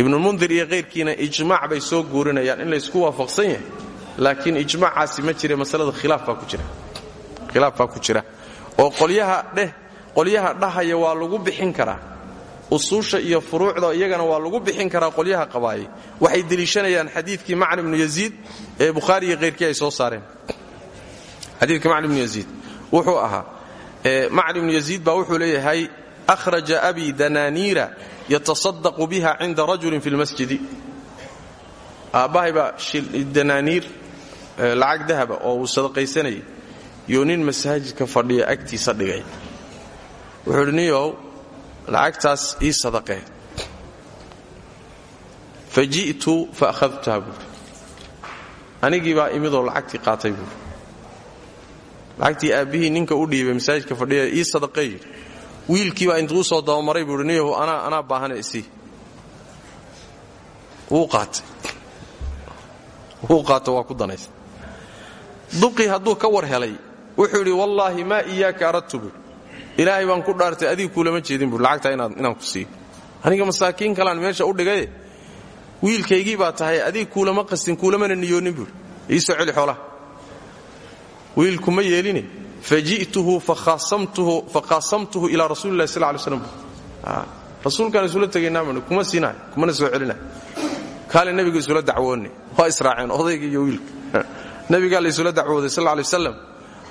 ibnulmundir iyo kayrkiina ijmaac bay soo guurinayaan in laysku waafaqsan yahay laakiin ijmaacaasi ma jire masalada khilaaf baa ku jira. Oo qolyaha dhahaya waa lagu bixin karaa usuusha iyo furuucda iyagana waa lagu bixin karaa qolyaha qabaayay waxay deliishanayaan xadiidkii macn ibnu yaziid ee bukhaari iyo kayrkii ay soo saareen. Xadiidkii macn ibnu yaziid. Wuxuu ahaa macn ibnu yaziid baa wuxuu leeyahay ahraja abi danaaniira yatasadaqu biha cinda rajulin fi lmasjidi aabbahay baa danaaniir lacag dahaba oo uu sadaqaysanayay. Yo nin masaajidka fadhiya agtiisa dhigay. Wuxuu idhi lacagtaas ii sadaqee fa ji'tu fa akhadtuha buuri anigii baa imidoo lacagtii qaatay buuri lacagtii aabbihii ninka u dhiibay masaajidka fadhiya ii sadaqee yidhi. Wiilkii baa intuu soo dabamaray buuhi niyow anaa anaa baahane isii wuu qaatay. Wuu qaato waa ku danaysa duqii hadduu ka war helay wuxuu yidhi wallaahi maa iyaaka aradtu ilaahay baan ku dhaartay adiga kuulama jeedin buui lacagtaa inaan ku siiyo aniga masaakiin kalaan meesha u dhigaye wiilkaygii baa tahay adiga kuulama qastin kuulamana niyoonin buui iisoo celi xoolaha. Wiilku ma yeeline. Faji'tuhu fakhaasamtuhu ilaa rasuuli lahi sal lay slam rasuulkaan isula tegaynaa kuma siinahay kumana soo celinahay kaale nebigu isula dacwoonne. Waa israaceen odayga wiilka. Nebigaa la isula dacwooday sal lay waslam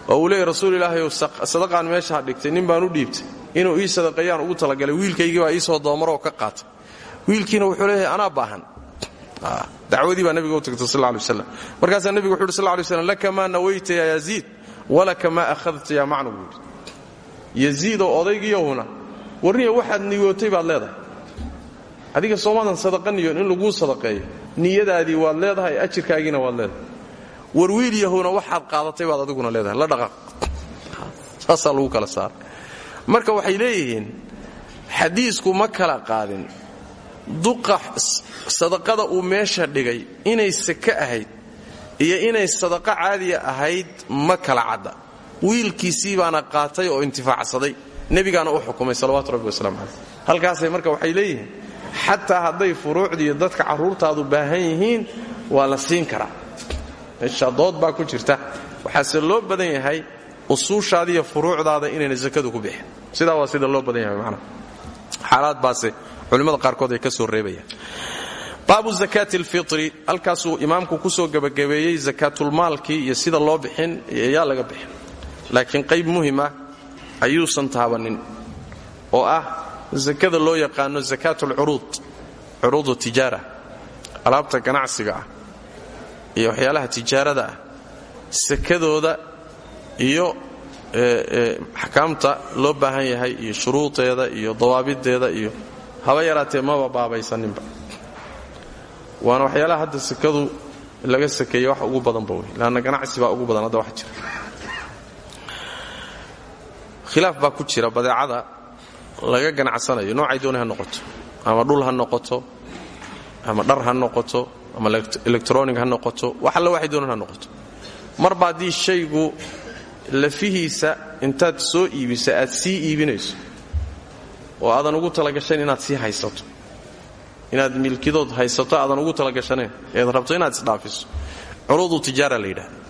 oo uu leeyay rasuul ilaahayow sadaqaan meesha dhigtay nin baan u dhiibtay. Inuu ii sadaqeeyaan ugu talagalay wiilkaygii baa iisoo doomaroo ka qaatay. Wiilkiina wuxuu leeyahay anaa baahan. Dacwadii baa nabiga u tagtay sal lay waslam markaasaa nebigu wuxu uhi sal lay slam laka maa nawayta walaka maa akhadta yaa macnu buu yidhi. Yaziidoo odaygiiyohuna warniya waxaad niyootay baad leedahay. Adiga soomaadan sadaqa niyoon in laguu sadaqeeyo niyadaadii waad leedahay ajirkaagiina waad leedahay war yahuna waxaad qaadatay baad adiguna leedahay. La dhaqaaq saasaa lagu kala saaray marka waxay leeyihiin xadiisku ma kala qaadin. Duqa sadaqada uu meesha dhigay inay sake ahayd iyo inay sadaqa caadiya ahayd ma kala cadda. Wiilkiisii baana qaatay oo intifaacsaday. Nebigaana u xukumay salawaatu rabbi wasalaamu caleyh halkaasay marka waxay leeyihiin xataa hadday furuucdiiyo dadka carruurtaadu baahan yihiin waa la siin karaa meesha dood baa ku jirta. Waxaase loo badan yahay usuushaadiiyo furuucdaada inayna sakadu ku bixin. Sidaa waa sida loo badan yahay macnaha xaalaad baase culimmada qaarkood ay ka soo reebayaan. Baabu zakaati alfitri halkaasuu imaamku ku soo gebagabeeyey sakaatulmaalkii iyo sida loo bixin iyo laga bixin. Laakiin qayb muhima ayuusan taabanin oo ah sakada loo yaqaano zakaat alcuruud curuudu tijaara. Alaabta ganacsiga ah iyo waxyaalaha tijaarada ah sakadooda iyo axkaamta loo baahan yahay iyo shuruudeeda iyo dawaabideeda iyo haba yaraatee maba baabaysaninba. Waana waxyaalaha hadda sakadu laga sakeeye wax ugu badanba wey lanna ganacsi baa ugu badan hadda wax jira. Khilaaf baa ku jira badeecada laga ganacsanayo noocay doonay ha noqoto ama dhul ha noqoto ama dhar ha noqoto ama electronic ha noqoto wax alle waxay doonaan ha noqoto. Marba haddii shaygu lafihiisa intaad soo iibisa aad sii iibinayso oo aadan ugu talagashayn inaad sii haysato inaad milkidood haysato aadan ugu talagashanayn eed rabto inaad isdhaafiso. Curuudu tijaara la yidhahda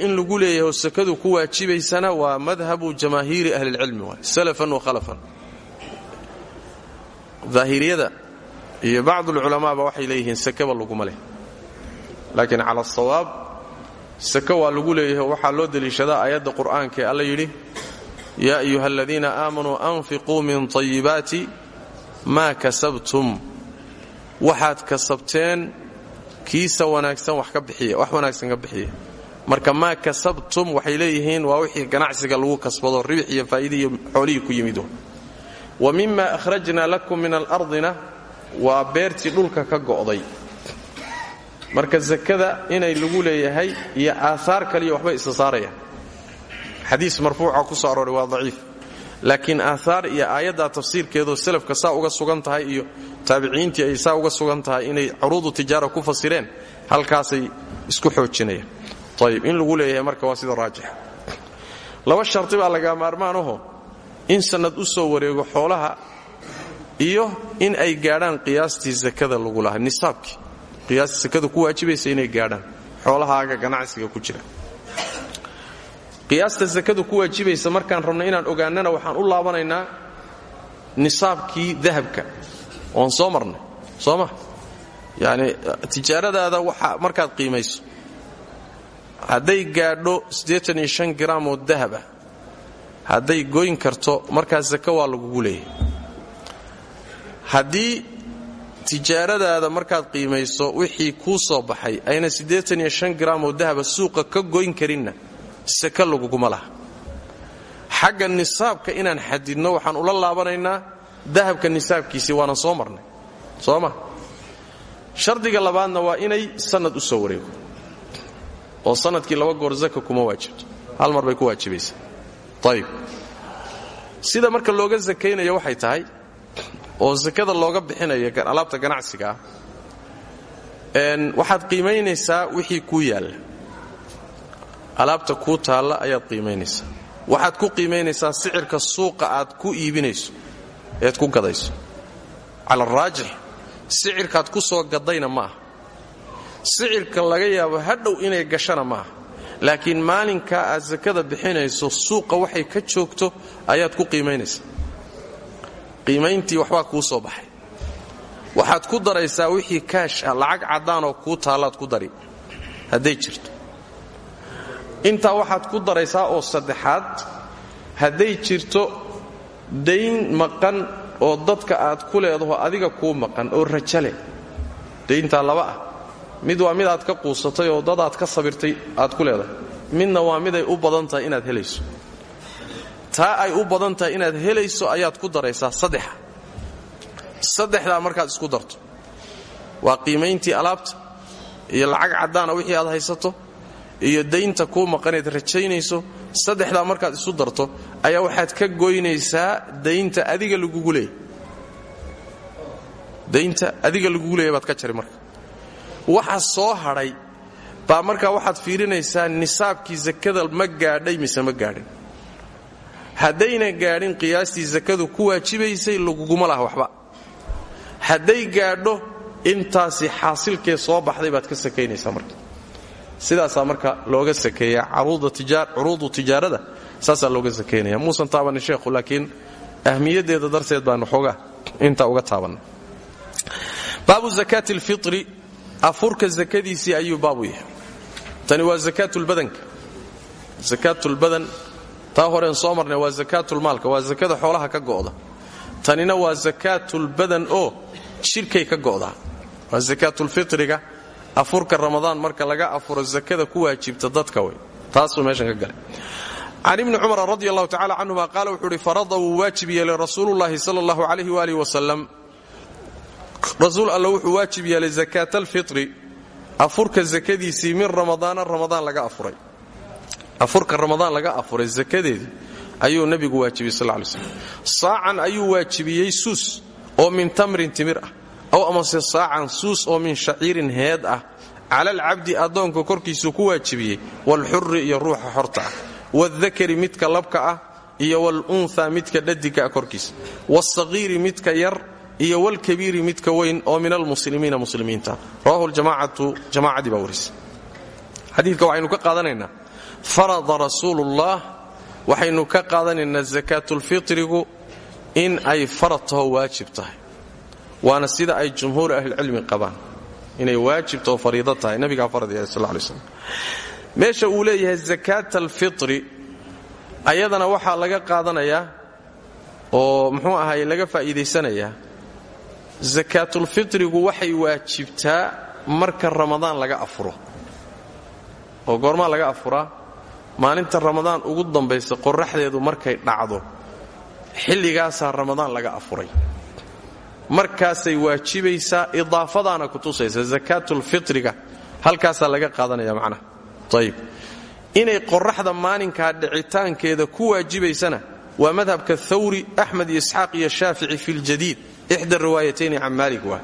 in lagu leeyahay oo sakadu ku waajibaysana waa madhabu jamaahiiri ahlilcilmi waay salafan wa khalafan. Daahiriyada iyo bacdulculamaaba waxay leeyihiin sakeba laguma leh. Laakiin cala asawaab sake waa lagu leeyahay waxaa loo deliishadaa aayadda qur'aankaee alla yidhi yaa ayuha aladiina aamanuu anfiquu min tayibaati maa kasabtum. Waxaad kasabteen kiisa wanaagsan wax ka bixiya wax wanaagsan ka bixiya marka maa kasabtum waxay leeyihiin waa wixii ganacsiga lagu kasbado ribix iyo faa'iida iyo xoolihii ku yimid. Wa mima akhrajna lakum min alardina waa beertii dhulka ka go'day. Marka sakada inay lagu leeyahay iyo aahaar kaliya waxbay isa saarayaan xadiis marfuuca ku soo arooray waa daciif. Laakiin aahaar iyo aayaddaa tafsiirkeedoo salafka saa uga sugan tahay iyo taabiciintii ay saa uga sugan tahay inay curuudu tijaara ku fasireen halkaasay isku xoojinayaan. Ayib in lagu leeyahay marka waa sida raajixa laba sharti baa lagaa maarmaanaho in sannad u soo wareego xoolaha iyo in ay gaadhaan qiyaastii sakada lagu lahaa nisaabkii. Qiyaastii sakada ku waajibaysa inay gaadhaan. Xoolahaaga ganacsiga ku jira. Qiyaasta sakadu ku waajibaysa markaan rabno inaan ogaannana waxaan u laabanaynaa nisaabkii dahabka. Oon soo marnay soo ma? Yacni tijaaradaada waxa markaad qiimayso. Hadday gaadho gram oo dahab ah hadday goyn karto markaa saka waa lagugu leeyahay haddii tijaaradaada markaad qiimayso wixii kuu soo baxay ayna gram oo dahaba suuqa ka goyn karinna saka laguguma laha. Xagga nisaabka inaan xadidno waxaan ula laabanaynaa dahabka nisaabkiisii waanan soo marnay. Soo ma? Shardiga labaadna waa inay sannad u soo wareego. Oo sannadkii laba goor zaka kuma waajibto hal mar bay ku waajibaysaa ayib sida marka looga sakaynayo waxay tahay oo sakada looga bixinayo alaabta ganacsiga ah waxaad qiimaynaysaa wixii kuu yaalla alaabta kuu taalla ayaad qiimaynaysaa waxaad ku qiimaynaysaa sicirka suuqa aad ku iibinayso ead ku gadayso. Cala araajix sicirkaad ku soo gadayna ma sicirka laga yaabo hadhow inay gashana maaha laakiin maalinkaa aad sakada bixinayso suuqa waxay ka joogto ayaad ku qiimaynaysaa qiimayntii waxbaa kuu soo baxay. Waxaad ku daraysaa wixii kaash ah lacag caddaanoo kuu taallaad ku dari. Hadday jirto. Intaa waxaad ku daraysaa oo saddexaad hadday jirto dayn maqan oo dadka aad ku leedaho adiga kuu maqan oo rajale dayntaa laba ah. Mid waa mid aad ka quusatay oo dad aad ka sabirtay aad ku leedahay. Midna waa miday u badan tahay inaad helayso taa ay u badan tahay inaad helayso ayaad ku daraysaa saddexa. Saddexdaa markaad isku darto. Waa qiimayntii alaabta iyo lacag caddaana wixii aad haysato iyo daynta kuu maqaneed rajaynayso saddexdaa markaad isu darto ayaa waxaad ka goynaysaa daynta adiga lagugu leeyay. Daynta adiga lagugu leeyay baad ka jari marka. Waxa soo hadhay baa markaa waxaad fiirinaysaa nisaabkii sakada ma gaadhay mise ma gaadhin haddayna gaadhin qiyaastii sakadu ku waajibaysay laguguma laha waxba. Hadday gaadho intaasi xaasilkee soo baxday baad ka sakaynaysaa marka. Sidaasaa marka looga sakeeya curuudu tijaarada saasaa looga sakaynaya muusan taabanin sheekhu laakiin ahmiyaddeeda darteed baan waxoogaa intaa uga taabanay baabu zakaati alfitri afurka sakadiisii ayuu baabu yahay. Tani waa zakaatulbadanka zakaatulbadan taa horeen soo marnay waa zakaatulmaalka waa sakada xoolaha ka go'da. Tanina waa zakaatulbadan oo shirkay ka go'daa waa zakaatulfitriga afurka ramadaan marka laga afuro zakada ku waajibta dadka wey taasuu meeshan ka galay. Can ibni cumar radi allahu tacala canhuma qaala wuxuu farada wuu waajib yeelay rasuulullahi sala allahu calayhi waalihi wasalam rasuul alla wuxuu waajib yeelay alfitri afurka zakadiisii min ramadaana ramadaan laga afuray afurka ramadaan laga afuray zakadeedii ayuu nebigu waajibiyey sal lay slam saacan ayuu waajibiyey suus oo min tamrin timir ah aw amase saacan suus oo min shaciirin heed ah. Cala alcabdi addoonka korkiisuu ku waajibiyey waalxuri iyo ruuxa xorta ah. Waaldakari midka labka ah iyo waalunhaa midka dhadiga ah korkiisa. Wasaqiiri midka yar iyo wlkabiiri midka weyn oo min almuslimiina muslimiinta. Rawahu ljamacatu jamacadii baa warisa xadiidka waxaynu ka qaadanaynaa farada rasuulullah waxaynu ka qaadanaynaa zakaatulfitrigu in ay farad taho waajib tahay. Waana sida ay jumhuuru ahlilcilmi qabaan inay waajibtaho fariido tahay. Nabigaa farad sal lay slam meesha uu leeyahay zakaat alfitri ayadana waxaa laga qaadanayaa oo muxuu ahaay laga faa'iidaysanayaa sakaatulfitrigu waxay waajibtaa marka ramadaan laga afuro. Oo goormaa laga afuraa maalinta ramadaan ugu dambaysa qoraxdeedu markay dhacdo xilligaasaa ramadaan laga afuray. Markaasay waajibaysaa idaafadaana ku tusaysa zakaatulfitriga halkaasaa laga qaadanaya macnaha ayib inay qoraxda maalinkaa dhicitaankeeda ku waajibaysana waa madhabka thawri axmed iyo isxaaq iyo shaafici fi ljadiid ixda riwaayatayni can maalik waa.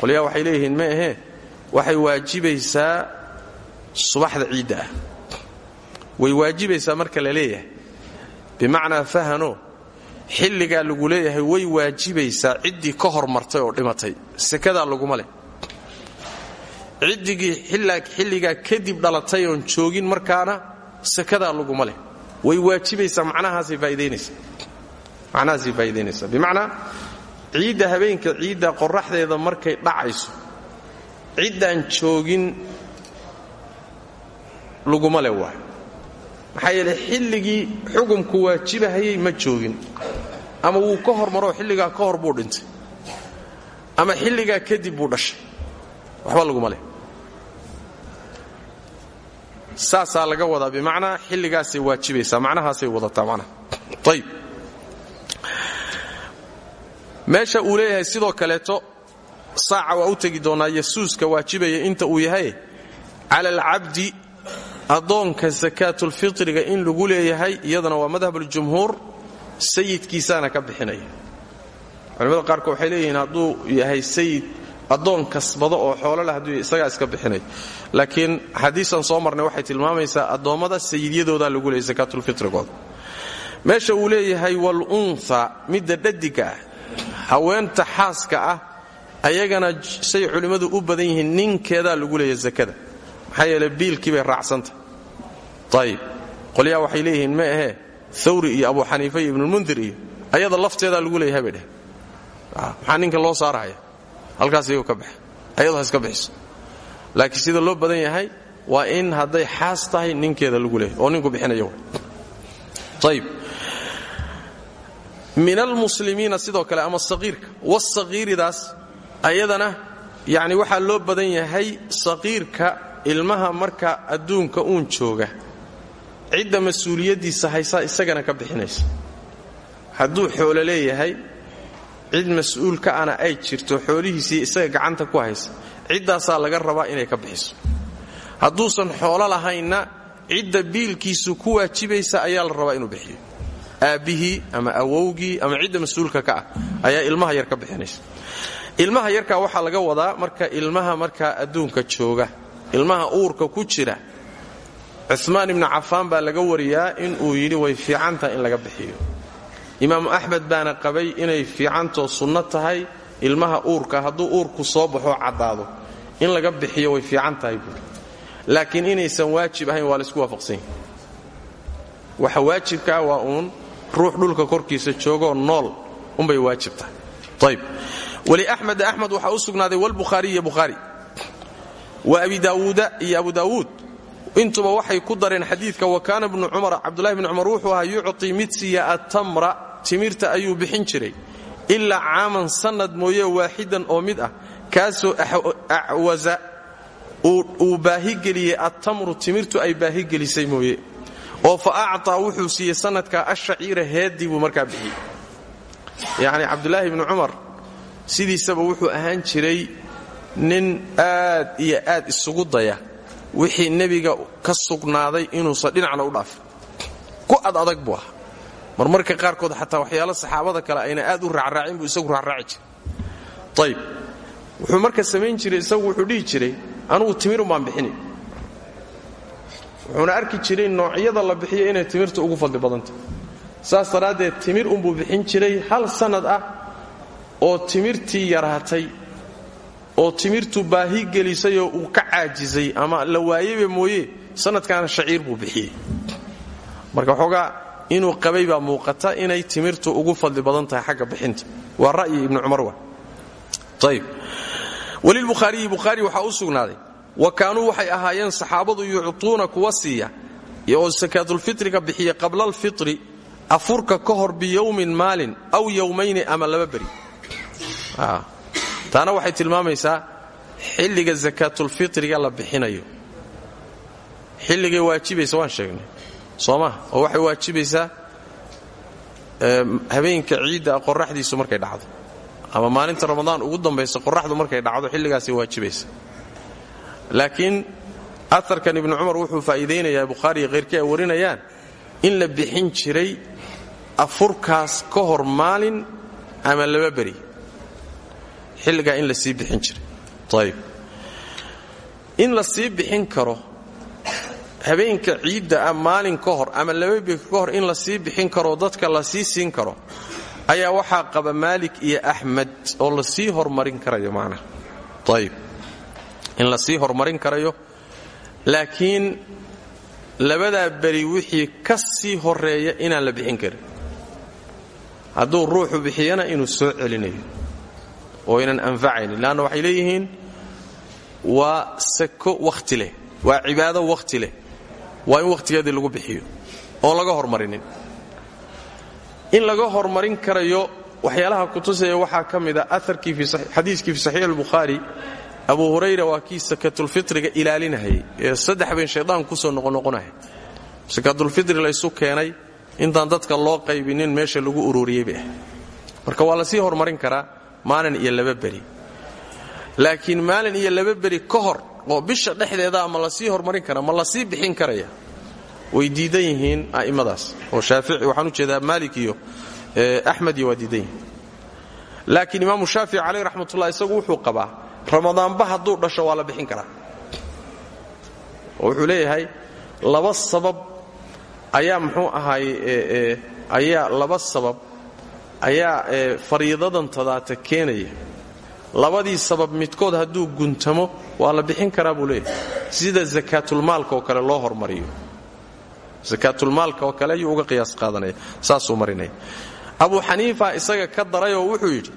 Qolyaa waxay ma ahee waxay waajibaysaa subaxda ciidda ah way waajibaysaa marka la leeyahay. Bimacnaa fahano xilligaa lagu leeyahay way waajibaysaa ciddii ka hormartay oo dhimatay. Sakadaa laguma leh. Ciddigii xilligaa kadib dhalatay oon joogin markaana sakadaa laguma leh. Way waajibaysaa macnahaasay faa'idaynaysaa bimacnaa ciidda habeenka ciidda qoraxdeeda markay dhacayso ciddaan joogin laguma le waay maxaa yeele xilligii xukumku waajibahayay ma joogin. Ama wuu ka hormaroo xilligaa ka hor buu dhintay. Ama xilligaa kadib buu dhashay. Waxba laguma leh saasaa laga wadaa bimacnaa xilligaasay waajibaysaa macnahaasay wadataa macnaha. Ayib meesha uu leeyahay sidoo kaleeto saaca waa u tegi doonaa yasuuska waajibaya inta uu yahay cala alcabdi addoonka sakaatulfitriga in lagu leeyahay iyadana waa madhabuljumhuur sayidkiisaana ka bixinaya. Culimmada qaarkood waxay leeyihiin hadduu yahay sayid addoon kasbado oo xoolo leh hadduu isagaa iska bixinay. Laakiin xadiisan soo marnay waxay tilmaamaysaa addoommada sayidyadoodaa lagu leeyay sakaatulfitrigooda meesha uu leeyahay wal unha midda dhadiga ah haweenta xaaska ah ayagana say culimmadu u badan yihiin ninkeedaa lagu leeya sakada maxaa yeele biilkii bay raacsantah ayib qolyaha waxay leeyihiin ma ahee thawri iyo abu xaniifa iyo ibnulmundir iyo ayada lafteedaa lagu leeyahay bay dheh maxaa ninka loo saarahaya? Halkaas iyagu ka baxa ayadu ha iska bixiso. Laakiin sida loo badan yahay waa in hadday xaas tahay ninkeeda lagu leeyahay oo ninku bixinayo ayib min almuslimiina sidoo kale ama saqiirka. Wasaqiiridaas ayadana yacni waxaa loo badan yahay saqiirka ilmaha marka adduunka uun jooga cidda mas'uuliyaddiisa haysaa isagana ka bixinaysa. Hadduu xoolo leeyahay cid mas'uul ka ana ay jirto xoolihiisii isaga gacanta ku haysa ciddaasaa laga rabaa inay ka bixiso. Hadduusan xoolo lahaynna cidda biilkiisu ku waajibaysa ayaa la rabaa inuu bixiyo. Aabbihii ama awowgii ama cidda mas'uulka ka ah ayaa ilmaha yar ka bixinaysa. Ilmaha yarkaa waxaa laga wadaa marka ilmaha markaa adduunka jooga ilmaha uurka ku jira. Cumaan ibnu cafaan baa laga wariyaa inuu yidhi way fiicantaha in laga bixiyo. Imaamu axmed baana qabay inay fiicantoo sunno tahay ilmaha uurka hadduu uurku soo baxoo caddaado. In laga bixiyo way fiican tahay buuri laakiin inaysan waajib ahayn waa la isku waafaqsan yahi waxa waajibkaa waa uun ruux dhulka korkiisa joogoo nool unbay waajib tahay. Ayb weli axmed axmed waxaa u sugnaaday walbukhaariy iyo bukhaari wa abi daawuuda iyo abu daawuud intuba waxay ku dareen xadiidka wa kaana bnu cumar cabdulahi bni cumar wuxuu ahaa yucطii mid siiya atamra timirta ayuu bixin jiray ilaa caaman sannad mooye waaxidan oo mid ah kaasoo acwaza uu baahigeliyey attamru timirtu ay baahigelisay mooye. Oo fa acطaa wuxuu siiyey sanadkaa ashaciira heeddii buu markaa bixiyey. Yacni cabdulaahi bni cumar sidiisaba wuxuu ahaan jiray nin aad iyo aad isugu daya wixii nebiga ka sugnaaday inuusan dhinacna u dhaafin ku ad adag buu ahaa. Marmarka qaarkood xataa waxyaalo saxaabada kale ayna aad u raacraacin buu isagu raacraaci jiray. Ayib wuxuu marka samayn jiray isagu wuxuu dhihi jiray anugu timirun baan bixinay wuxuuna arki jiray noocyada la bixiyo inay timirta ugu fadli badantah saas daraaddeed timir unbuu bixin jiray hal sannad ah oo timirtii yaraatay oo timirtu baahi gelisayoo uu ka caajisay ama la waayeyba mooye sanadkaana shaciir buu bixiyey. Marka waxoogaa inuu qabay baa muuqata inay timirtu ugu fadli badan tahay xagga bixinta. Waa ra'yi ibnu cumar wa ayb welilbukhaariyi bukhaari waxaa u sugnaaday wa kaanuu waxay ahaayeen saxaabadu yuctuuna kuwa siiya oo sakaatulfitriga bixiya qabla alfitri afurka ka hor biyowmin maalin aw yowmayni ama laba beri taana waxay tilmaamaysaa xilliga sakaatulfitriga la bixinayo. Xilligay waajibaysa waan sheegnay. Soo ma oo waxay waajibaysaa habeenka ciidda qoraxdiisu markay dhacdo. Ama maalinta ramadaan ugu dambaysa qoraxdu markay dhacdo xilligaasay waajibaysa. Laakiin aarkan ibnu cumar wuxuu faa'iidaynayaa bukhaariiyo khayrkii ay warinayaan in la bixin jiray afurkaas ka hor maalin ama laba beri xilligaa in la sii bixin jiray. Ayib in la sii bixin karo habeenka ciidda ah maalin ka hor ama laba beri ka hor in la sii bixin karoo dadka la sii siin karo ayaa waxaa qaba maalik iyo axmed oo la sii hormarin karayo macnaha. Ayib in la sii hormarin karayo laakiin labadaa beri wixii ka sii horreeya inaan la bixin karin. Hadduu ruuxu bixiyana inuu soo celinayo oo ynan anfacaynin leanna waxay leeyihiin waa sako wakhti leh waa cibaado wakhti leh waa in wakhtigeedii lagu bixiyo oon laga hormarinin. In laga hormarin karayo waxyaalaha kutusaya waxaa ka mida aarkiixadiiskii fi saxiix albukhaari abu hurayra waa kii sakatulfitriga ilaalinahayay ee saddex bayn shaydaan ku soo noqonoqonahay sakatulfitri laysu keenay intaan dadka loo qaybinin meesha lagu ururiyey bay marka waa la sii hormarin karaa maalin iyo laba beri. Laakiin maalin iyo laba beri ka hor oo bisha dhexdeeda ma sii hormarin kara ma sii bixin karaya way diidan yihiin a'immadaas oo shaafici waxaan u jeedaa maalik iyo axmed iyo waa diidan yihiin. Laakiin imaamu shaafici caleyh raxmatullah isagu wuxuu qabaa ramadaanba hadduu dhasho waa la bixin karaa. Oo wuxuu leeyahay laba sabab ayaa muxuu ahaay ayaa laba sabab ayaa fariidadan tadaata keenaya. Labadii sabab midkood hadduu guntamo waa la bixin karaa buu leeyahay. Sida sakaatulmaalka oo kale loo hormariyo. Sakaatulmaalka oo kale ayuu uga qiyaas qaadanaya saasuu marinaya abu xaniifa isaga ka darayoo wuxuu yidhi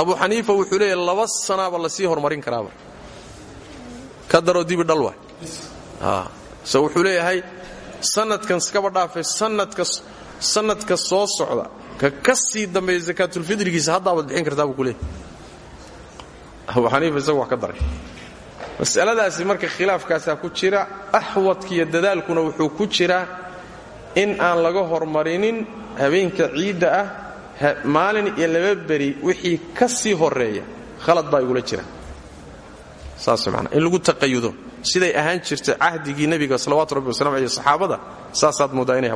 abu xaniifa wuxuu leeyahy laba sanaaba la sii hormarin karaaba. Ka daroo dibi dhal waay. Se wuxuu leeyahay sanadkan iskaba dhaafay sanadka soo socda ka ka sii dambeeya sakaatulfidrigiisa haddaabaad bixin kartaa buu ku leeyahy abu xaniifa isaga wax ka daray. Masaladaasi marka khilaafkaasaa ku jira axwadka iyo dadaalkuna wuxuu ku jiraa in aan laga hormarinin habeenka ciidda ah maalin iyo laba beri wixii ka sii horreeya khalad baa igula jira. Saas manaa in lagu taqayudo siday ahaan jirtay cahdigii nebiga salawatu rabbi wasalam aleyh saxaabada saasaad moodaa inay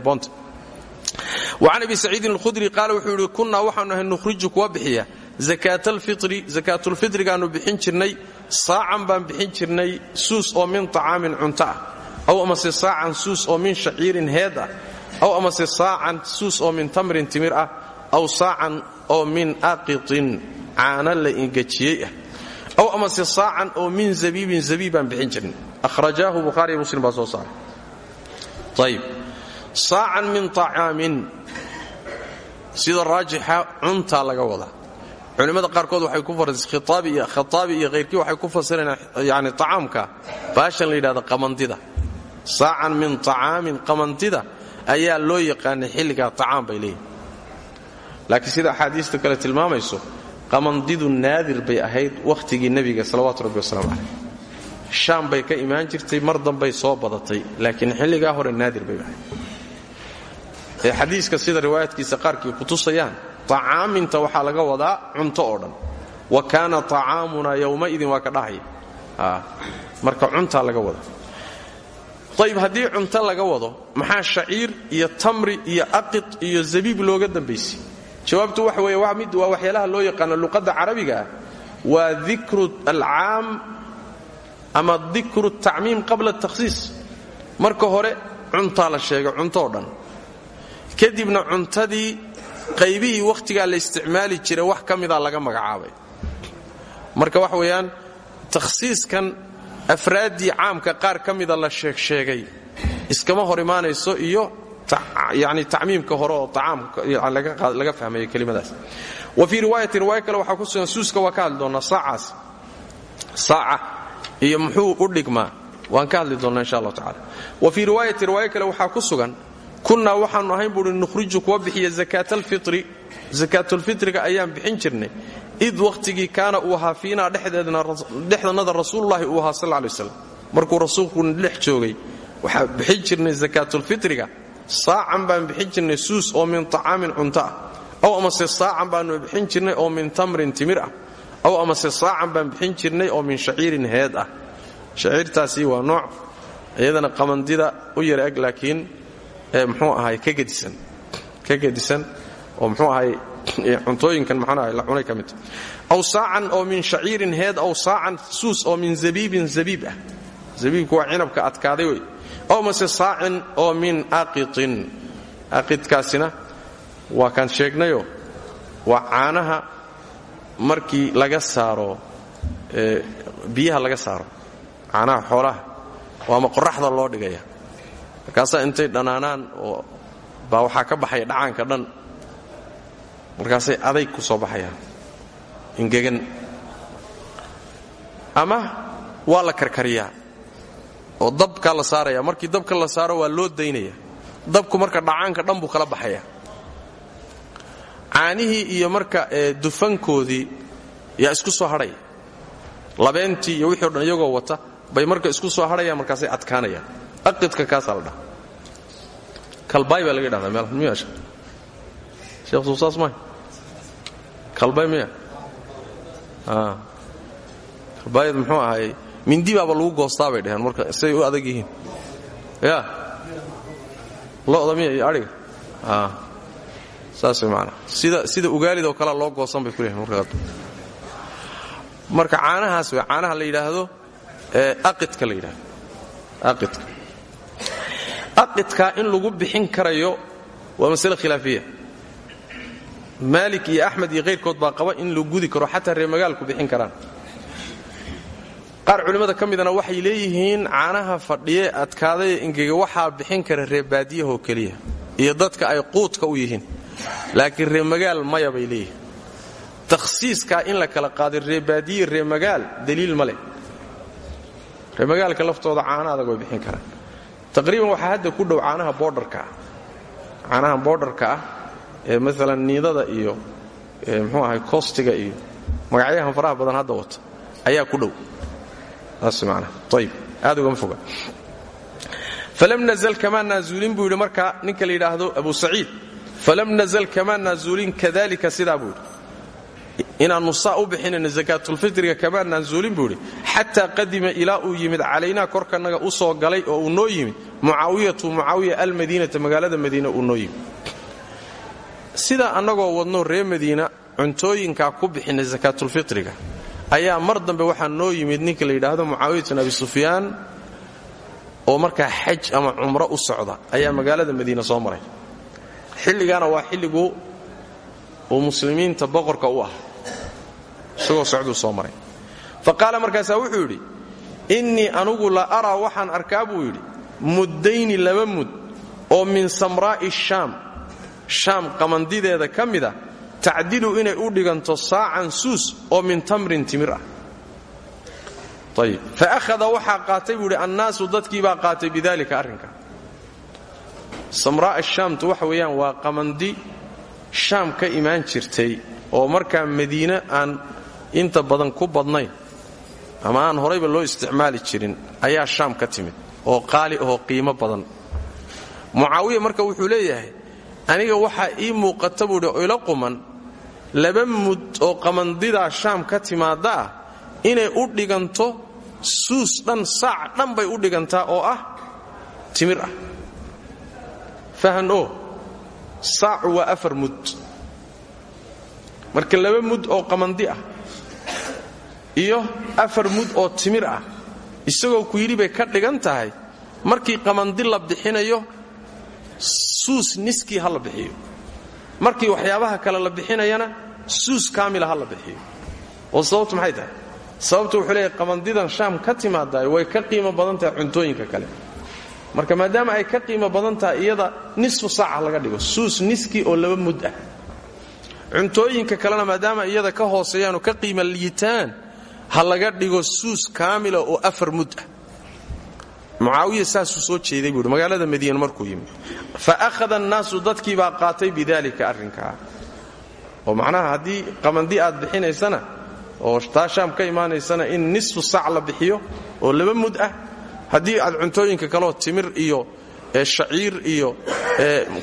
wacan abi saciidin alkhudri qaala wuxuu yidhi kunnaa waxaanu ahay nukhriju kuwa bixiya. Zakaatalfitri sakaatulfitrigaannu bixin jirnay saacan baan bixin jirnay suus oo min طacaamin cunto ah. Aw amase saacan suus oo min shaciirin heed ah. Aw amase saacan suus oo min tamrin timir ah. Aw saacan oo min aqitin caana la ingejiyey ah. Aw amase saacan oo min zabiibin zabiib baan bixin jirnay. Akhrajaahu bukhaariiyo muslim baa soo saaray saacan min طacaamin sida raajixa cuntaa laga wadaa culimmada qaarkood waxay ku khaaabi iyo hayrkii waxay ku fasireen yani acaamka baashan la yidhahda qamandida min طacaamin qamandida ayaa loo yaqaanay xilligaa acaam bay leeyihiin laakiin sida axaadiista kale tilmaamayso qamandidu naadir bay ahayd wakhtigii nebiga salawaatu rabbi wasalaamu caleyh shaam bay ka imaan jirtay mar dambay soo badatay laakiin xilligaa hore naadir bay ahayd ee sida riwaayaadkiisa qaarkii kutusayaan acaaminta waxaa laga wadaa cunto oo dhan. Wa kaana acaamunaa yowmaidin waa ka dhahaya marka cuntaa laga wada ayb haddii cunto laga wado maxaa shaciir iyo tamri iyo aqid iyo zabiib looga dambaysay jawaabtu waxa weeye waa waxyaalaha loo yaqaano luqadda carabiga. Ah waa dikru alcaam ama dikru tacmiim qabla takhsiis marka hore cuntaa la sheegay cunto oo dhan kadibna cuntadii qaybihii wakhtigaa la isticmaali jiray wax ka mida laga magacaabay. Marka wax weeyaan takhsiiskan afraaddii caamka qaar ka mida la sheegsheegay iskama hor imaanayso iyo yani tacmiimka hore oo acaamka laga fahmayo kelimadaas. Wa fii riwaayatin riwaaya kale ku sugan suuska waa ka hadli doonnaa iyo muxuu u dhigmaa? Waan ka hadli doonnaa insha allahu tacala wa fii riwaayati riwaayo kale ku sugan kunnaa waxaannu ahayn buuhi nukhriju kuwa bixiya zakaatalfitri sakaatulfitriga ayaan bixin jirnay. Id wakhtigii kaana uu ahaa fiinaa dhexdannada rasuululahi uu ahaa sal lay waslam markuu rasuulku dhex joogay waxaa bixin jirnay sakaatulfitriga saacan baan bixin jirnay suus oo min طacaamin cunto ah. Aw amase saacan baannu bixin jirnay oo min tamrin timir ah. Aw amase saacan baan bixin jirnay oo min shaciirin heed ah. Shaciirtaasi waa nooc iyadana qamandida u yara laakiin mxuu ahay ka gedisan ka gedisan oo mxuu ahay cuntooyinkan mxuu ahay la cunay ka aw saacan oo min shaciirin heed aw saacan suus oo min zabiibin zabiib ah. Zabiibku waa cinabka adkaaday wey. Aw mase saacin oo min aqitin aqidkaasina waa kaan sheegnayoo waa caanaha markii laga saaro biyaha laga saaro caanaha xoolaha oo ama qoraxda loo dhigaya markaasaa intay dhanaanaan oo baa waxaa ka baxaya dhacaanka dhan. Markaasay adayg ku soo baxayaan. Ingegan ama waa la karkariyaa. Oo dabkaa la saaraya markii dabka la saaro waa loo daynaya. Dabku marka dhacaanka dhan buu kala baxaya caanihii iyo marka dufankoodii yaa isku soo hadhaya labeentii iyo wixii o dhan iyagoo wata bay marka isku soo hadhayaan markaasay adkaanayaan aqidka kaasaa la dhaha kalbaay baa laga dhahdaa meel miyaasha? Sheekh suusaas maay kalbay miya? Kalbaayad muxuu ahay mindi baaba lagu goostaa bay dhaheen marka siday u adag yihiin. Ya. Lo'da miya iyo adhiga saas way maanaa sida sida ugaalidoo kalea loo goosan bay ku leeyihiin marka marka caanahaas way caanaha la yidhaahdo aqidka la yidhahdo aqidka aqidka in lagu bixin karayo waa masale khilaafiya. Maalik iyo axmed iyo kayrkood baa qaba in la gudi karo xataa reer magaalku bixin karaan. Qaar culimmada ka waxay leeyihiin caanaha fadhiye adkaadaya ingega waxaa bixin kara reer baadiyahoo keliya iyo dadka ay quudka u yihiin. Laakiin reer magaal maya bay leeyihiin. Takhsiiskaa in la kala qaaday reer baadiye reer magaal daliil ma leh. Reer magaalka laftooda caana adag way bixin karaan taqriiban waxaa hadda ku dhow caanaha boodharka ah caanaha boodharka ah ee maalan niidada iyo mxuu ahay koostiga iyo magacyahan faraha badan hadda wata ayaa ku dhow. Taas manaa aad ugama foga. Falam nazl kamaa naazuulin buu yidhi ninka la abu saciid. Falam nazl kamaa naazuulin kadalika sidaa buu inaannu saa u bixinayno sakaatulfitriga kamaa naazuulin buu yidhi xataa qadima ilaa uu yimid calaynaa korkanaga u soo galay oo uu noo yimid mucaawiyatu mucaawiya almadiinata magaalada madiina uu noo yimid. Sidaa annagoo wadno reer madiina cuntooyinkaa ku bixinay sakaatulfitriga ayaa mar dambe waxaa noo yimid ninka la yidhaahdo mucaawiyat bin abi oo markaa xaj ama cumro u socda ayaa magaalada madiina soo maray. Xilligaana waa xilliguu uu muslimiinta boqorka u ah isagoo socduu soo maray. Fa qaala markaasaa wuxuu yidhi innii anugu la araa waxaan arkaa buu yidhi muddayni laba mud oo min samraa'i shaam. Shaam qamandideeda ka mid a tacdilu inay u dhiganto saacan suus oo min tamrin timir ah. Ayib fa ahada waxaa qaatay buu yidhi annaasu dadkii baa qaatay bidalika arrinka. Samraa'a shaamtu waxa weeyaan waa qamandi shaam ka imaan jirtay oo markaa madiine aan inta badan ku badnayn ama aan horayba loo isticmaali jirin ayaa shaam ka timid oo qaali ahoo qiimo badan. Mucaawiya marka wuxuu leeyahay aniga waxaa ii muuqata buuhi oo ila quman laba mud oo qamandidaa shaam ka timaadda ah inay u dhiganto suus dhan saac dhan bay u dhigantaa oo ah timir ah. Fahan oo saacu waa afar mud. Marka laba mud oo qamandi ah iyo afar mud oo timir ah. Isagoo ku yidhi bay ka dhigan tahay markii qamandi la bixinayo suus niskii ha la bixiyo. Markii waxyaabaha kale la bixinayana suus kaamila ha la bixiyo. Oo sababtu maxay tahay? Sababtu wuxuu leeyahy qamandidan shaam ka timaadaay way ka qiimo badan tahay cuntooyinka kale. Marka maadaama ay ka qiimo badan tahay iyada nisfu saaca laga dhigo suus niskii oo laba mud ah. Cuntooyinka kalena maadaama iyada ka hooseeyaanoo ka qiimo liitaan ha laga dhigo suus kaamila oo afar mud ah. Mucaawiya saasuu soo jeeday buuhi magaalada madiina markuu yimid fa ahada annaasu dadkii baa qaatay bidalika arrinkaa oo macnaha haddii qamandi aad bixinaysana oo taa shaam ka imaanaysana in nisfu sac la bixiyo oo laba mud ah haddii aad cuntooyinka kaleoo timir iyo shaciir iyo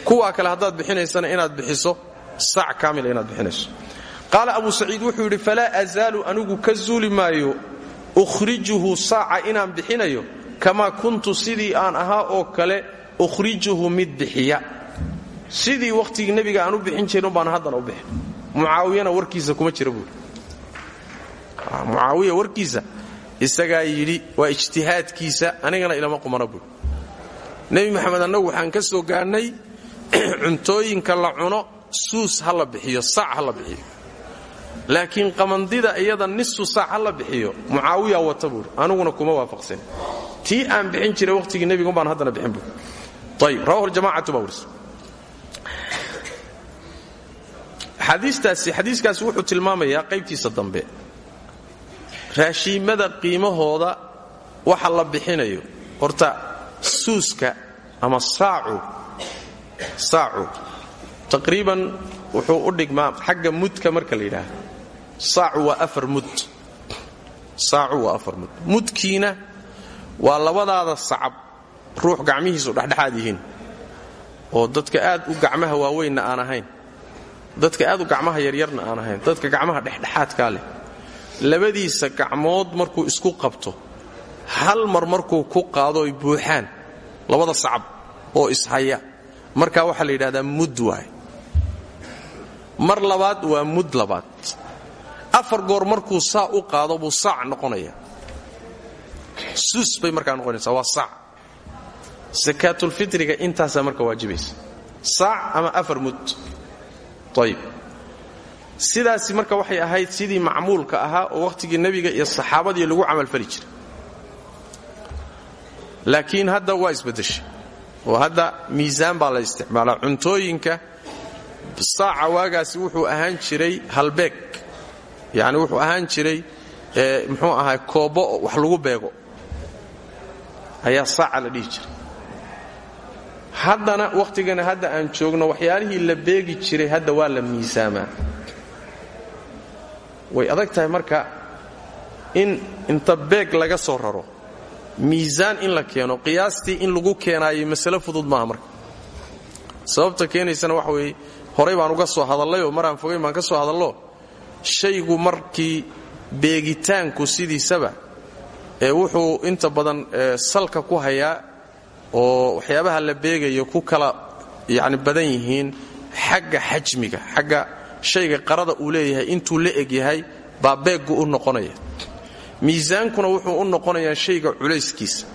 kuwaa kale haddaad bixinaysana inaad bixiso sac kaamila inaad bixinayso qaala abu saciid wuxuu yidhi falaa azaalu anigu ka zuuli maayo ukhrijuhu saaca inaan bixinayo kamaa kuntu sidii aan ahaa oo kale ukhrijuhu mid bixiya. Sidii wakhtigii nebiga aan u bixin jirin baan haddana u bixin. Mucaawiyana warkiisa kuma jira buuri warkiisa isagaa yidhi waa ijtihaadkiisa anigana ilama qumana buuri maxamed annagu waxaan ka soo gaadhnay cuntooyinka la cuno suus ha la bixiyo sac ha bixiyo laakiin qamandida iyada nisfu saac ha la bixiyo. Mucaawiya wata buuri aniguna kuma waafaqsan tii aan bixin jiray wakhtigii nebigu baan haddana bixin buuri ayib rawahu ljamacatu baa wariso xadiistaasi xadiiskaasi wuxuu tilmaamayaa qaybtiisa dambe. Raashiimada qiimahooda waxa la bixinayo. Horta suuska ama saacu saacu. Taqriiban wuxuu u dhigmaa xagga mudka marka la yidhaahdo saacu waa afar mud. Saacu waa afar mud. Mudkiina waa labadaada sacab. Ruux gacmihiisu dhexdhexaad yihiin. Oo dadka aad u gacmaha waaweynna aan ahayn. Dadka aad u gacmaha yaryarna aan ahayn. Dadka gacmaha dhexdhexaadkaa leh. Labadiisa gacmood markuu isku qabto hal mar markuu ku qaado ay buuxaan. Labada sacab oo ishaya markaa waxaa la yidhahdaa mud waay mar labaad waa mud labaad afar goor markuu saa u qaado buu saac noqonaya. Sus bay markaa noqonaysaa waa saac sakaatulfitriga intaasaa marka waajibaysa. Saac ama afar mud. Ayib sidaasi marka waxay ahayd sidii macmuulka ahaa oo wakhtigii nebiga iyo saxaabadii lagu camalfali jiray. Laakiin hadda waa isbaddeshay oo hadda miisaan baa la isticmaalaa. Cuntooyinka saaca waagaasi wuxuu ahaan jiray halbeeg yacni wuxuu ahaan jiray muxuu ahaa koobo wax lagu beego. Ayaa saaca la dhihi jiray. Haddana wakhtigana hadda aan joogno waxyaalihii la beegi jiray hadda waa la miisaamaa. Way adag tahay marka in inta beeg laga soo raro miisaan in la keeno qiyaastii in lagu keenaayay masale fudud maaha marka. Sababta keenaysana waxa weeye horay baan uga soo hadallayoo maraan fogayn baan ka soo hadallo shaygu markii beegitaanku sidiisaba ee wuxuu inta badan salka ku hayaa oo waxyaabaha la beegayo ku kala yacni badan yihiin xagga xajmiga xagga shayga qarada uu leeyahay intuu la eg yahay baa beeggu u noqonaya. Miisaankuna wuxuu u noqonayaa shayga culayskiisa.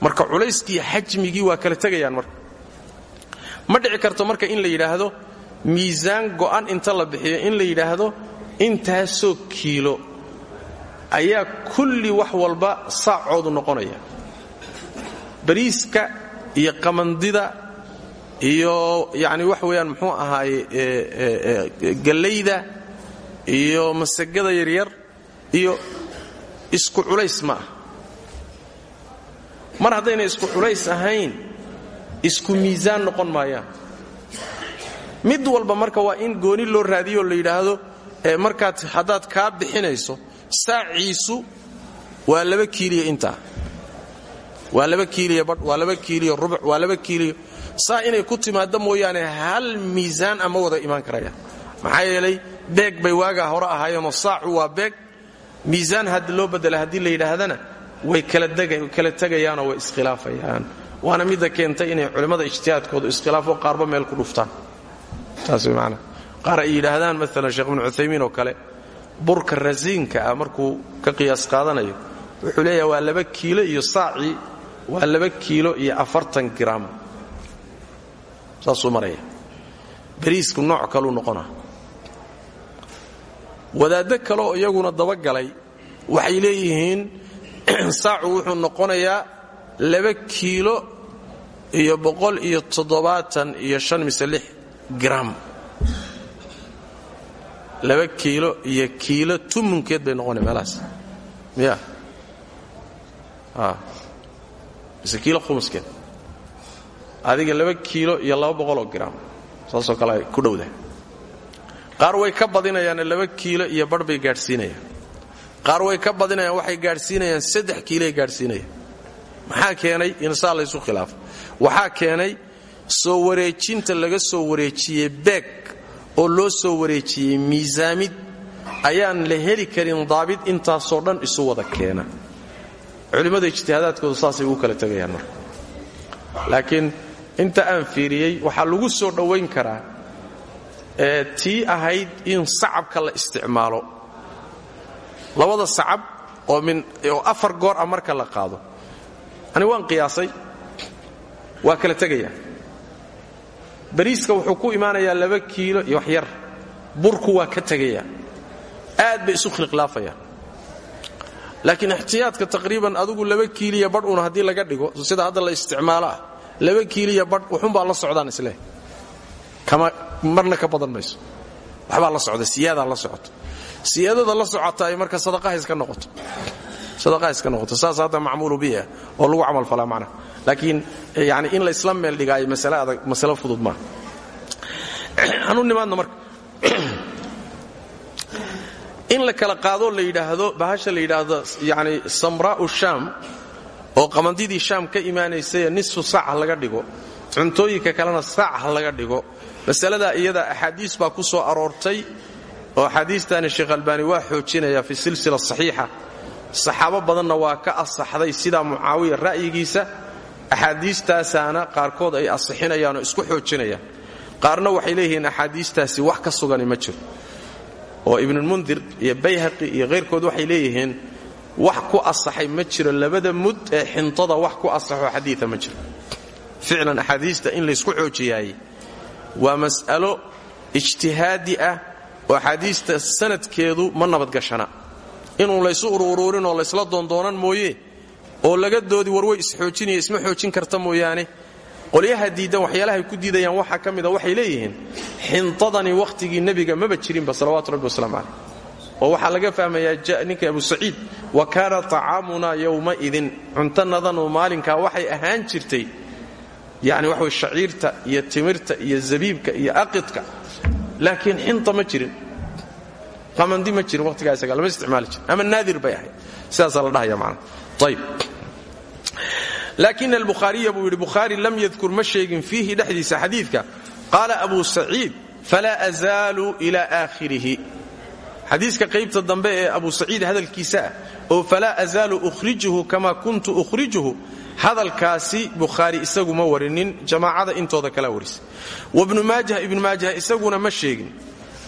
Marka culayskii xajmigii waa kala tegayaan marka. Ma dhici karto marka in la yidhaahdo miisaan go'an inta la bixiyo in la yidhaahdo intaasoo kiilo ayaa kulli wax walba saacoodu noqonaya. Bariiska iyo qamandida iyo yacni wax weeyaan muxuu ahaaye gallayda iyo masagada yaryar iyo isku culays ma ah. Mar haddayna isku culays ahayn isku miisaan noqon maayaan mid walba marka waa in gooni loo raadiyo la yidhaahdo markaad haddaad kaa bixinayso saaciisu waa laba kiiliyo intaa. Waa laba kiiliyo badh waa laba kiiliyo rubuc waa laba kiiliyo. Saa inay ku timaaddo mooyaane hal miisaan ama wada imaan karayaan maxaa yeelay beeg bay waagaa hore ahaayeenoo saacu waa beeg. Miisaan haddi loo bedela haddii la yidhaahdana way kala tegayaanoo way iskhilaafayaan. Waana midda keentay inay culimmada ijtihaadkoodu iskhilaafo qaarba meel ku dhuftaan taas man qaar ay yidhaahdaan maalan sheekh ibnu cuthaymiin oo kale burka rasiinka ah markuu ka qiyaas qaadanayo wuxuu leeyahay waa laba kiilo iyo saacii waa laba kiilo iyo afartan gram saasuu maraya. Bariisku nooc kaluu noqona wadaaddo kaleoo iyaguna dabagalay waxay leeyihiin saacu wuxuu noqonayaa laba kiilo iyo boqol iyo toddobaatan iyo shan mise lix gram. Laba kiilo iyo kiilo tumunkeed bay noqonaya meelahaas. Ya mise kiilo khumuskeed adiga laba kiilo iyo laba boqoloo gram. Saasoo kale ay ku dhowdahay qaar way ka badinayaane laba kiilo iyo badh bay gaadhsiinayaan. Qaar way ka badinayaan waxay gaadhsiinayaan saddex kiiloay gaadhsiinayaan. Maxaa keenay? Insaa laysu khilaafo. Keenay soo wareejinta laga soo wareejiyey beeg oo loo soo wareejiyey miisaamid ayaan la heli karin daabid intaasoo dhan isu wada keena. Culimmada ijtihaadaadkoodu saasay ugu kala tegayaan marka. Laakiin inta aan fiiriyey waxaa lagu soo dhowayn karaa ee tii ahayd in sacabka la isticmaalo. Labada sacab oo oo afar goor ah marka la qaado. Ani waan qiyaasay. Waa kala tegayaan bariiska wuxuu ku imaanayaa laba kiilo iyo wax yar. Burku waa ka tegaya aad bay isu khilkhilaafayaan laakiin ixtiyaadka taqriiban adugu laba kiiliya badh uun haddii laga dhigo sida hadda la isticmaalo ah laba kiiliya badh wuxunbaa la socdaan isleh. Kama marna ka badan mayso. Waxbaa la socda siyaadaa la socoto siyaadada la socota ay marka sadaqaha iska noqoto. Sadaqaha iska noqoto. Saas macmuulu bihi oo lagu camal falaa macnaha laakiin yani in la isla meel dhigaayo masale adag masale fudud maaha hanu nimaadna marka. In la kala qaadoo la yidhaahdo bahasha la yidhaahdo yani samraa'u shaam oo qamandidii shaam ka imaanaysayee nisfu saaca laga dhigo cuntooyinka kalena saaca laga dhigo. Masaladaa iyada axaadiis baa ku soo aroortay oo axaadiistaani sheekh albaani waa xoojinaya fi silsila saxiixa. Saxaabo badanna waa ka asaxday sidaa mucaawiya ra'yigiisa axaadiistaasaana qaarkood ay asixinayaanoo isku xoojinayaan. Qaarna waxay leeyihiin axaadiistaasi wax ka sugani ma jiro. Oo ibnulmundir iyo bayhaqi iyo kayrkood waxay leeyihiin wax ku asaxay ma jiro. Labada mud ee xintada wax ku asaxoo xadiia ma jiro. Ficlan axaadiista in laysku xoojiyaayey waa mas'alo ijtihaadi ah oo axaadiista sanadkeedu ma nabadgashana inuu laysu uruuruurin oo laysla doondoonan mooye oo laga doodi war way isxoojinaya isma xoojin karta mooyaane. Qolyaha diiddan waxyaalahay ku diidayaan waxaa ka mida waxay leeyihiin xintadani wakhtigii nebiga maba jirinba salawaatu rabbi wasalaamu caleyh oo waxaa laga fahmayaa ninka abu saciid wa kaana طacaamunaa yowmaidin cuntanadanu maalinkaa waxay ahaan jirtay yani waxa way shaciirta iyo timirta iyo zabiibka iyo aqidka. Laakiin xinta ma jirin qamandi ma jirin waqtigaa isaga lama jirin ama naadir bay ahayd. La dhahaya macana ayb laakin albukhaariya buu yidhi bukhaari lam yadkur ma sheegin fiihi dhexdiisa xadiidka. Qaala abu saciid falaa azaalu ila aakhirihi. Xadiiska qaybta dambe ee abu saciid hadalkiisa ah oo falaa azaalu ukhrijuhu kama kuntu ukhrijuhu. Hadalkaasi bukhaari isagu ma warinin jamaacada intooda kala warisa wabnu maajah ibnu maajah isaguna ma sheegin.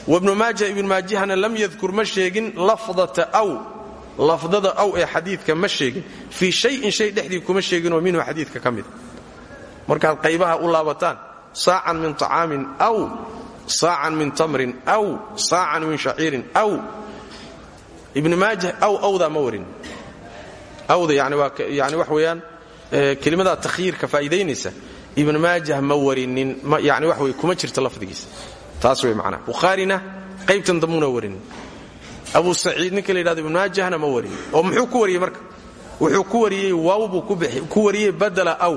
Wabnu maajah ibnu maajahna lam yadkur ma sheegin lafdada aw ee xadiidka ma sheegin. Fii shayin shay dhexdii kuma sheeginoo minhu xadiidka ka mida qaybaha u laabataan saacan min طacaamin aw saacan min tamrin aw saacan min shaciirin aw ibnu maajah aw awdaa ma warin. Awda yani wax weeyaan kelimadaa takhyiirka faa'iidaynaysa ibnu maajah ma yani wax kuma jirto lafdigiisa. Taas wey macnaha bukhaarina qaybtan dambuna warinin abu saciid ninka la yidhahdo ibnu maajahna ma warin oo muxuu ku wariyey marka? Wuxuu ku wariyey waaw buu ku wariyey badala aw.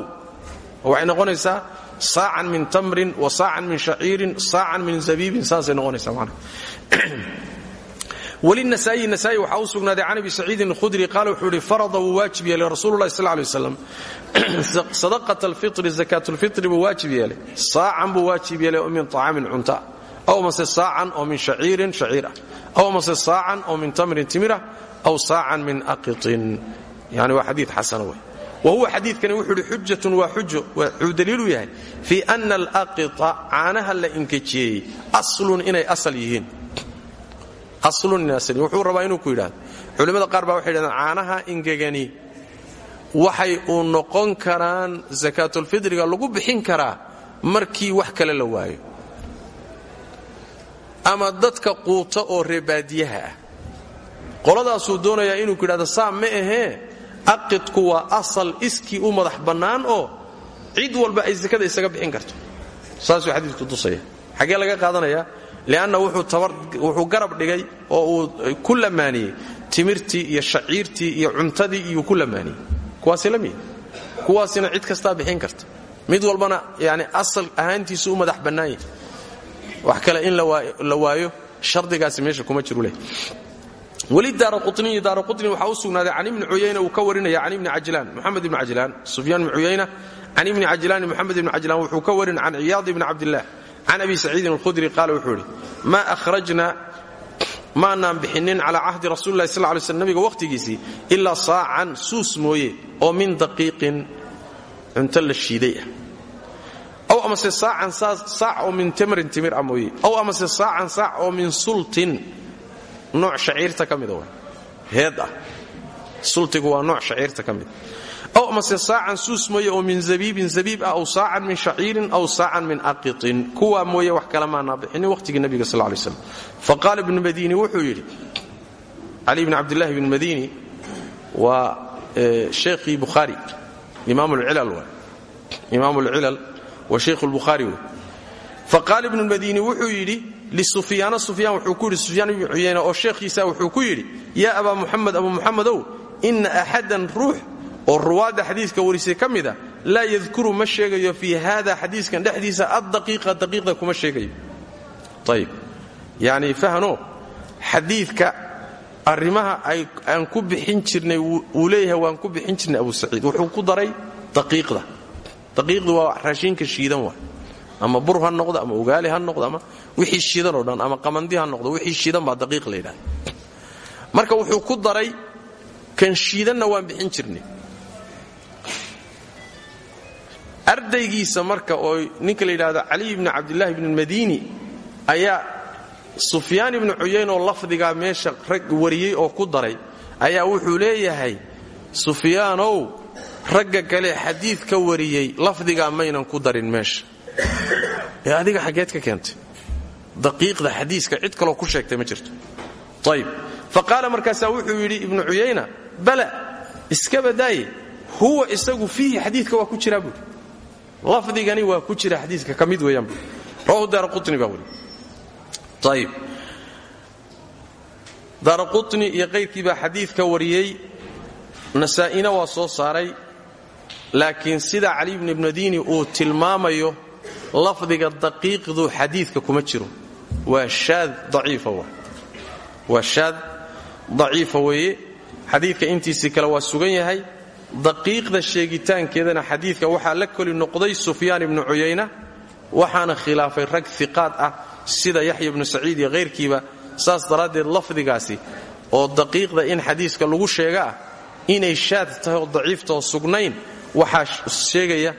Oo waxay noqonaysaa saacan min tamrin wa saacan min shaciirin saacan min zabiibin saasay noqonaysaa macnaha wlinasaai nasaai waxaa u sugnaaday can abi saciidin اlkhudri qaala wuxuu ihi farada wuu waajib yeelay rasuulu lahi sl lay waslam sadaqat alfitri zakaat lfitri buu waajib yeelay. Saacan buu waajib yeelay oo min طacaamin cunta aw mase saacan oo min shaciirin shaciir ah aw mase saacan oo min tamrin timira aw saacan min aqiطin yani waa xadii xasana wa huwa xadiidkani wuxuu ihi xujatun waa xujo wuxuu daliilu yahay fii ana alaqita caanaha la inkejiyey aslun inay asal yihiin wuxuu rabaa inuu ku yidhahdo culimmada qaar baa waxay yidhahdeen caanaha ingegani waxay uu noqon karaan sakaatulfidriga lagu bixin karaa markii wax kale la waayo ama dadka quuta oo reebaadiyaha ah. Qoladaasuu doonayaa inuu ku yidhahdo saa ma ahee aqidku waa asal iskii u madax bannaan oo cid walba ay sakada isaga bixin karto. Saasuu xadiidku tusaya. Xaggee laga qaadanayaa lianna wuxuu garab dhigay oo uu ku lamaaniyey timirtii iyo shaciirtii iyo cuntadii iyuu ku lamaaniyey. Kuwaasi kuwaasina cid kastaa bixin karta. Mid walbana yani asal ahaantiisu u madax bannaan yahay wax kale in la waayo shardigaasi meesha kuma jiru leh weli daara quniyi daara quni waxaa u sugnaaday can ibni cuyayna uu ka warinaya can ibni cajlaan moxamed ibni cajlaan sufyaan ibni cuyayna can ibni cajlaan moxamed ibni cajlaan wuxuu ka warin can ciyaad ibni cabdillaah can abi saciidin alkhudri qaala wuxuu idhi akhrajna maanaan bixinin calaa cahdi rasuli lahi sal lay sl nabiga wakhtigiisii ilaa saacan suus mooye oo min daqiiqin cunto la shiiday ah aw amase saacan saac min tamrin timir ah mooye. Aw amase saacan saac min sultin. Nooc shaciirta ka mida ah. Sultigu waa nooc shaciirta ka aw amase saacan suus mooye oo min zabiibin zabiib ah aw saacan min shaciirin aw saacan min aqitin. Kuwaa mooye wax kale maanaa bixinin waqhtigii nabiga sal lay slam faqaala ibnu madiini wuxuu yidhi cali bn cabdillahi ibn madiini waa sheekhii bukhaari imaam lcilal waa. Imaam lcilal wa sheikh lbukhaari wey faqaala ibnu madiini wuxuu yidhi lisufyaana sufyaan wuxuu ku yidhi sufyaan ibnu cuyayna oo sheekhiisa wuxuu ku yidhi yaa abaa muxamed abu muxamedow ina axadan ruux oo ruwaadda xadiiska warisay ka mida laa yadkuru ma sheegayo fii hada xadiiskan dhexdiisa addaqiiqa daqiiqda kuma sheegayo ayib yacni fahno xadiidka arrimaha aan ku bixin jirnay wuu leeyahay waan ku bixin jirnay abu saciid. Wuxuu ku daray daqiiqda daqiiqdu waa raashiinka shiidan waa. Ama bur ha noqdo ama ugaali ha noqdo ama wixii shiidan oo dhan ama qamandi ha noqdo wixii shiidan baa daqiiq la marka wuxuu ku daray kan shiidanna waan bixin jirnay. Ardaygiisa marka oo ninka la yidhaahdo cali ibni cabdillaahi ibni madiini ayaa sufyaan ibnu cuyaynoo lafdigaa meesha rag wariyey oo ku daray ayaa wuxuu leeyahay sufyaanow ragga kale xadiid ka wariyey lafdigaa maynan ku darin meesha. Ee adiga xaggeed ka keentay. Daqiiqda xadiiska cid kaloo ku sheegtay ma jirto. Ayib fa qaala wuxuu yidhi ibnu cuyayna bala iska badaaye. Huwa isagu fiihi xadiidka waa ku jiraa buuri lafdigani waa ku jira xadiiska ka weeyaan buuri rawahu qutni baa weli daara qutni iyo qayrkii baa xadiidka wariyey. Nasaa'ina waa soo saaray laakiin sida cali bni bnadiini uu tilmaamayo lafdiga daqiiqdu xadiidka kuma jiro. Waa shaad daciifa weeye. Xadiidka intiisii kale waa sugan yahay. Daqiiqda sheegitaankeedana xadiidka waxaa la koli noqday sufyaan ibnu cuyayna waxaana khilaafay rag iqaad ah sida yaxya ibnu saciid iyo hayrkiiba saas daraaddeed lafdigaasi oo daqiiqda in xadiiska lagu sheega ah inay shaad tahay oo daciifta oo sugnayn waxaa sheegaya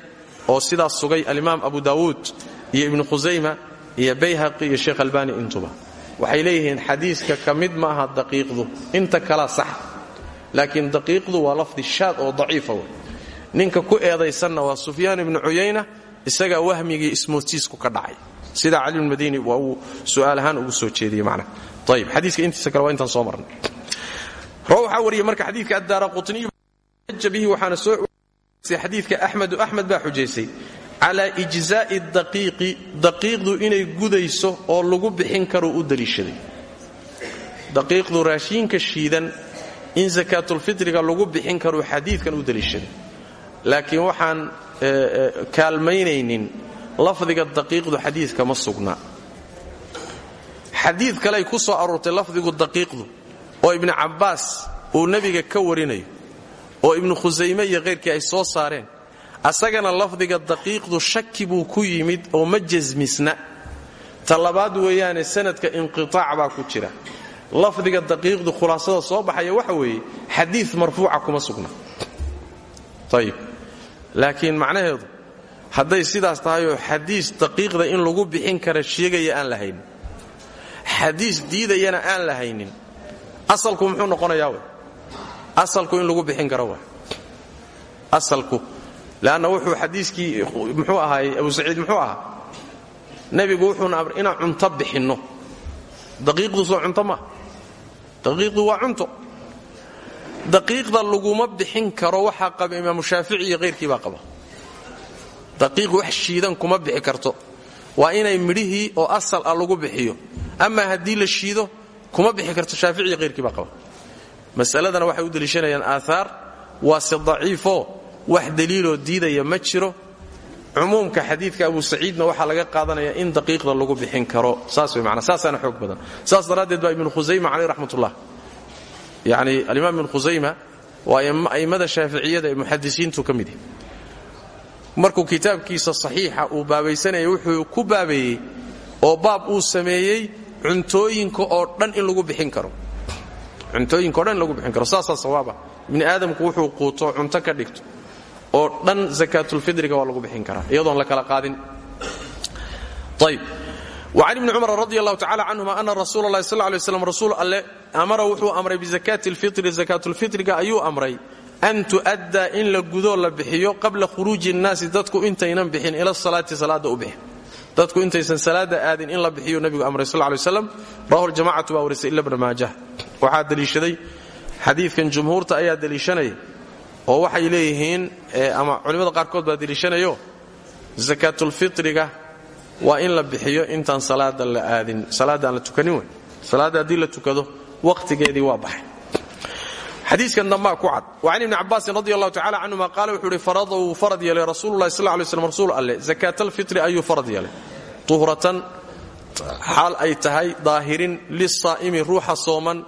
oo sidaas sugay alimaam abu daawuud iyo ibnu khusayma iyo bayhaqi iyo sheekh albani intuba. Waxay leeyihiin xadiiska ka mid ma aha daqiiqdu inta kalaa sax laakiin daqiiqdu waa lafdi shaad oo daciifa wey ninka ku eedaysanna waa sufyaan ibnu cuyayna isagaa wahmigii ismootiisku ka dhacay. Sida cali bn madiini waa uu su'aal ahaan ugu soo jeediyey macna. Ayib xadiiska intiisa kale waa intaan soo marnay. Waxaa wariyey marka xadiidka addaara qutniy bihi waxaana soo xadiidka axmedu axmed baa xujaysay. Calaa ijzaa'i daqiiqi daqiiqdu inay gudayso oo lagu bixin karo u daliishaday daqiiqdu raashiinka shiidan in sakaatulfitriga lagu bixin karuu xadiidkan u daliishaday laakiin waxaan kaalmaynaynin lafdiga daqiiqdu xadiidka ma sugna. Xadiid kaley ku soo aroortay lafdigu daqiiqdu oo ibnu cabbaas uu nebiga ka warinayo oo ibnu khusayme iyo khayrkii ay soo saareen asagana lafdiga daqiiqdu shaki buu ku yimid oo ma jasmisna ta weeyaane sanadka inqitaac baa ku jira. Lafdiga daqiiqdu khulaasada soo baxaya waxa weeye xadiid marfuuca kuma sugna. Ayib laakiin macnaheedu hadday sidaas tahayoo xadiis daqiiqda in lagu bixin kara sheegaya aan la haynin xadiis diidayana aan la haynin asalku muxuu noqonayaa asalku in lagu bixin karo wa asalku. Leanna wuxuu xadiiskii muxuu ahaay abu saciid muxuu ahaa? Nebigu wuxuuna amray inaan cunto bixinno. Daqiiqdu soo cunto maa daqiiqdu waa cunto. Daqiiqda laguma bixin karo waxaa qaba imaamu shaafici iyo hayrkii baa qaba. Daqiiq wax shiidan kuma bixi karto. Waa inay midhihii oo asal ah lagu bixiyo. Amaa haddii la shiido kuma bixi karto shaafici iyo hayrkii baa qaba masaladana waxay u deliishanayaan aahaar waa se daciifoo wax daliiloo diidaya ma jiro. Cumuumka xadiidka abu saciidna waxaa laga qaadanaya in daqiiqda lagu bixin karo. Saas way manaa saasaana xoog badan. Saas daraaddeed baa ibnu khusayma caleyh raxmatullah. Yacni alimaam ibnu khusayma waa a'immada shaaficiyada ee muxadisiintu ka markuu kitaabkiisa saxiixa uu baabaysanaya wuxuu ku baabeeyey oo baab uu sameeyey cuntooyinka oo dhan in lagu bixin karo cuntooyinka o dhan in lagu bixin karo saasaa sawaaba ibni aadamku wuxuu quuto cunto ka dhigto oo dhan sakaatulfidriga waa lagu bixin karaa iyadoon la kala qaadin ayb وcan ibni cumar radi allahu tacala canhuma ana rasuula اlahi sal lay slam rasuul alle amara wuxuu amray bizakaati اlfitri sakaatulfitriga ayuu amray an tu'addaa in la gudoo la bixiyo qabla khuruuji الnaasi dadku intaynan bixin ila salaati salaada u bixin dadku intaysan salaada aadin in la bixiyo nebigu amray sal lay slam rawahu ljamacatu baa warisay ila bna maajah waxaa deliishaday. Xadiidkan jumhuurta ayaa deliishanaya oo waxay leeyihiin ama culimmada qaarkood baa deliishanayo sakaatulfitriga waa in la bixiyo intaan salaada la aadin salaada aan la tukanin wey salaadda haddii la tukado waqtigeedii waa baxay. Xadiiskan dambaa ku cad. Wa can ibni cabaasin radi allahu tacala canhuma qaala wuxuu ihi farada wuu farad yeelay rasuululahi sal lay slam rasuul alleh. Zakaatalfitri ayuu farad yeelay. Tuhratan xaal ay tahay daahirin lisaa'imi ruuxa sooman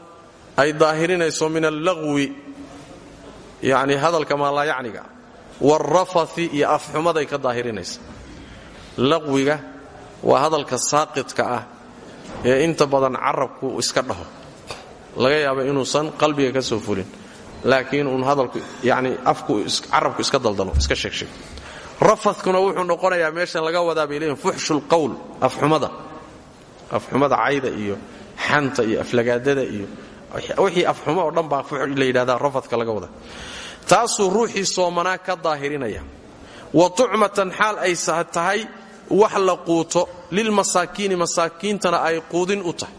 ay daahirinayso min allagwi yacni hadalka maalaayacniga waalrafai iyo afxumaday ka daahirinaysa. Laqwiga waa hadalka saaqidka ah ee inta badan carabku iska dhaho. Laga yaaba inuusan qalbiga ka soo fulin laakiin uun hadalku yani afku carabku iska daldalo iska sheegsheeg. Rafadkuna wuxuu noqonayaa meeshan laga wadaa bay leeyihiin fuxshu lqowl afxumada cayda iyo xanta iyo aflagaadada iyo wixii afxumo oo dhan baa la yidhahdaa rafadka laga wada. Taasuu ruuxii soomanaa ka daahirinaya. Wa tucmatan xaal ay tahay wax la quuto lilmasaakiini masaakiintana ay quudin u tahay.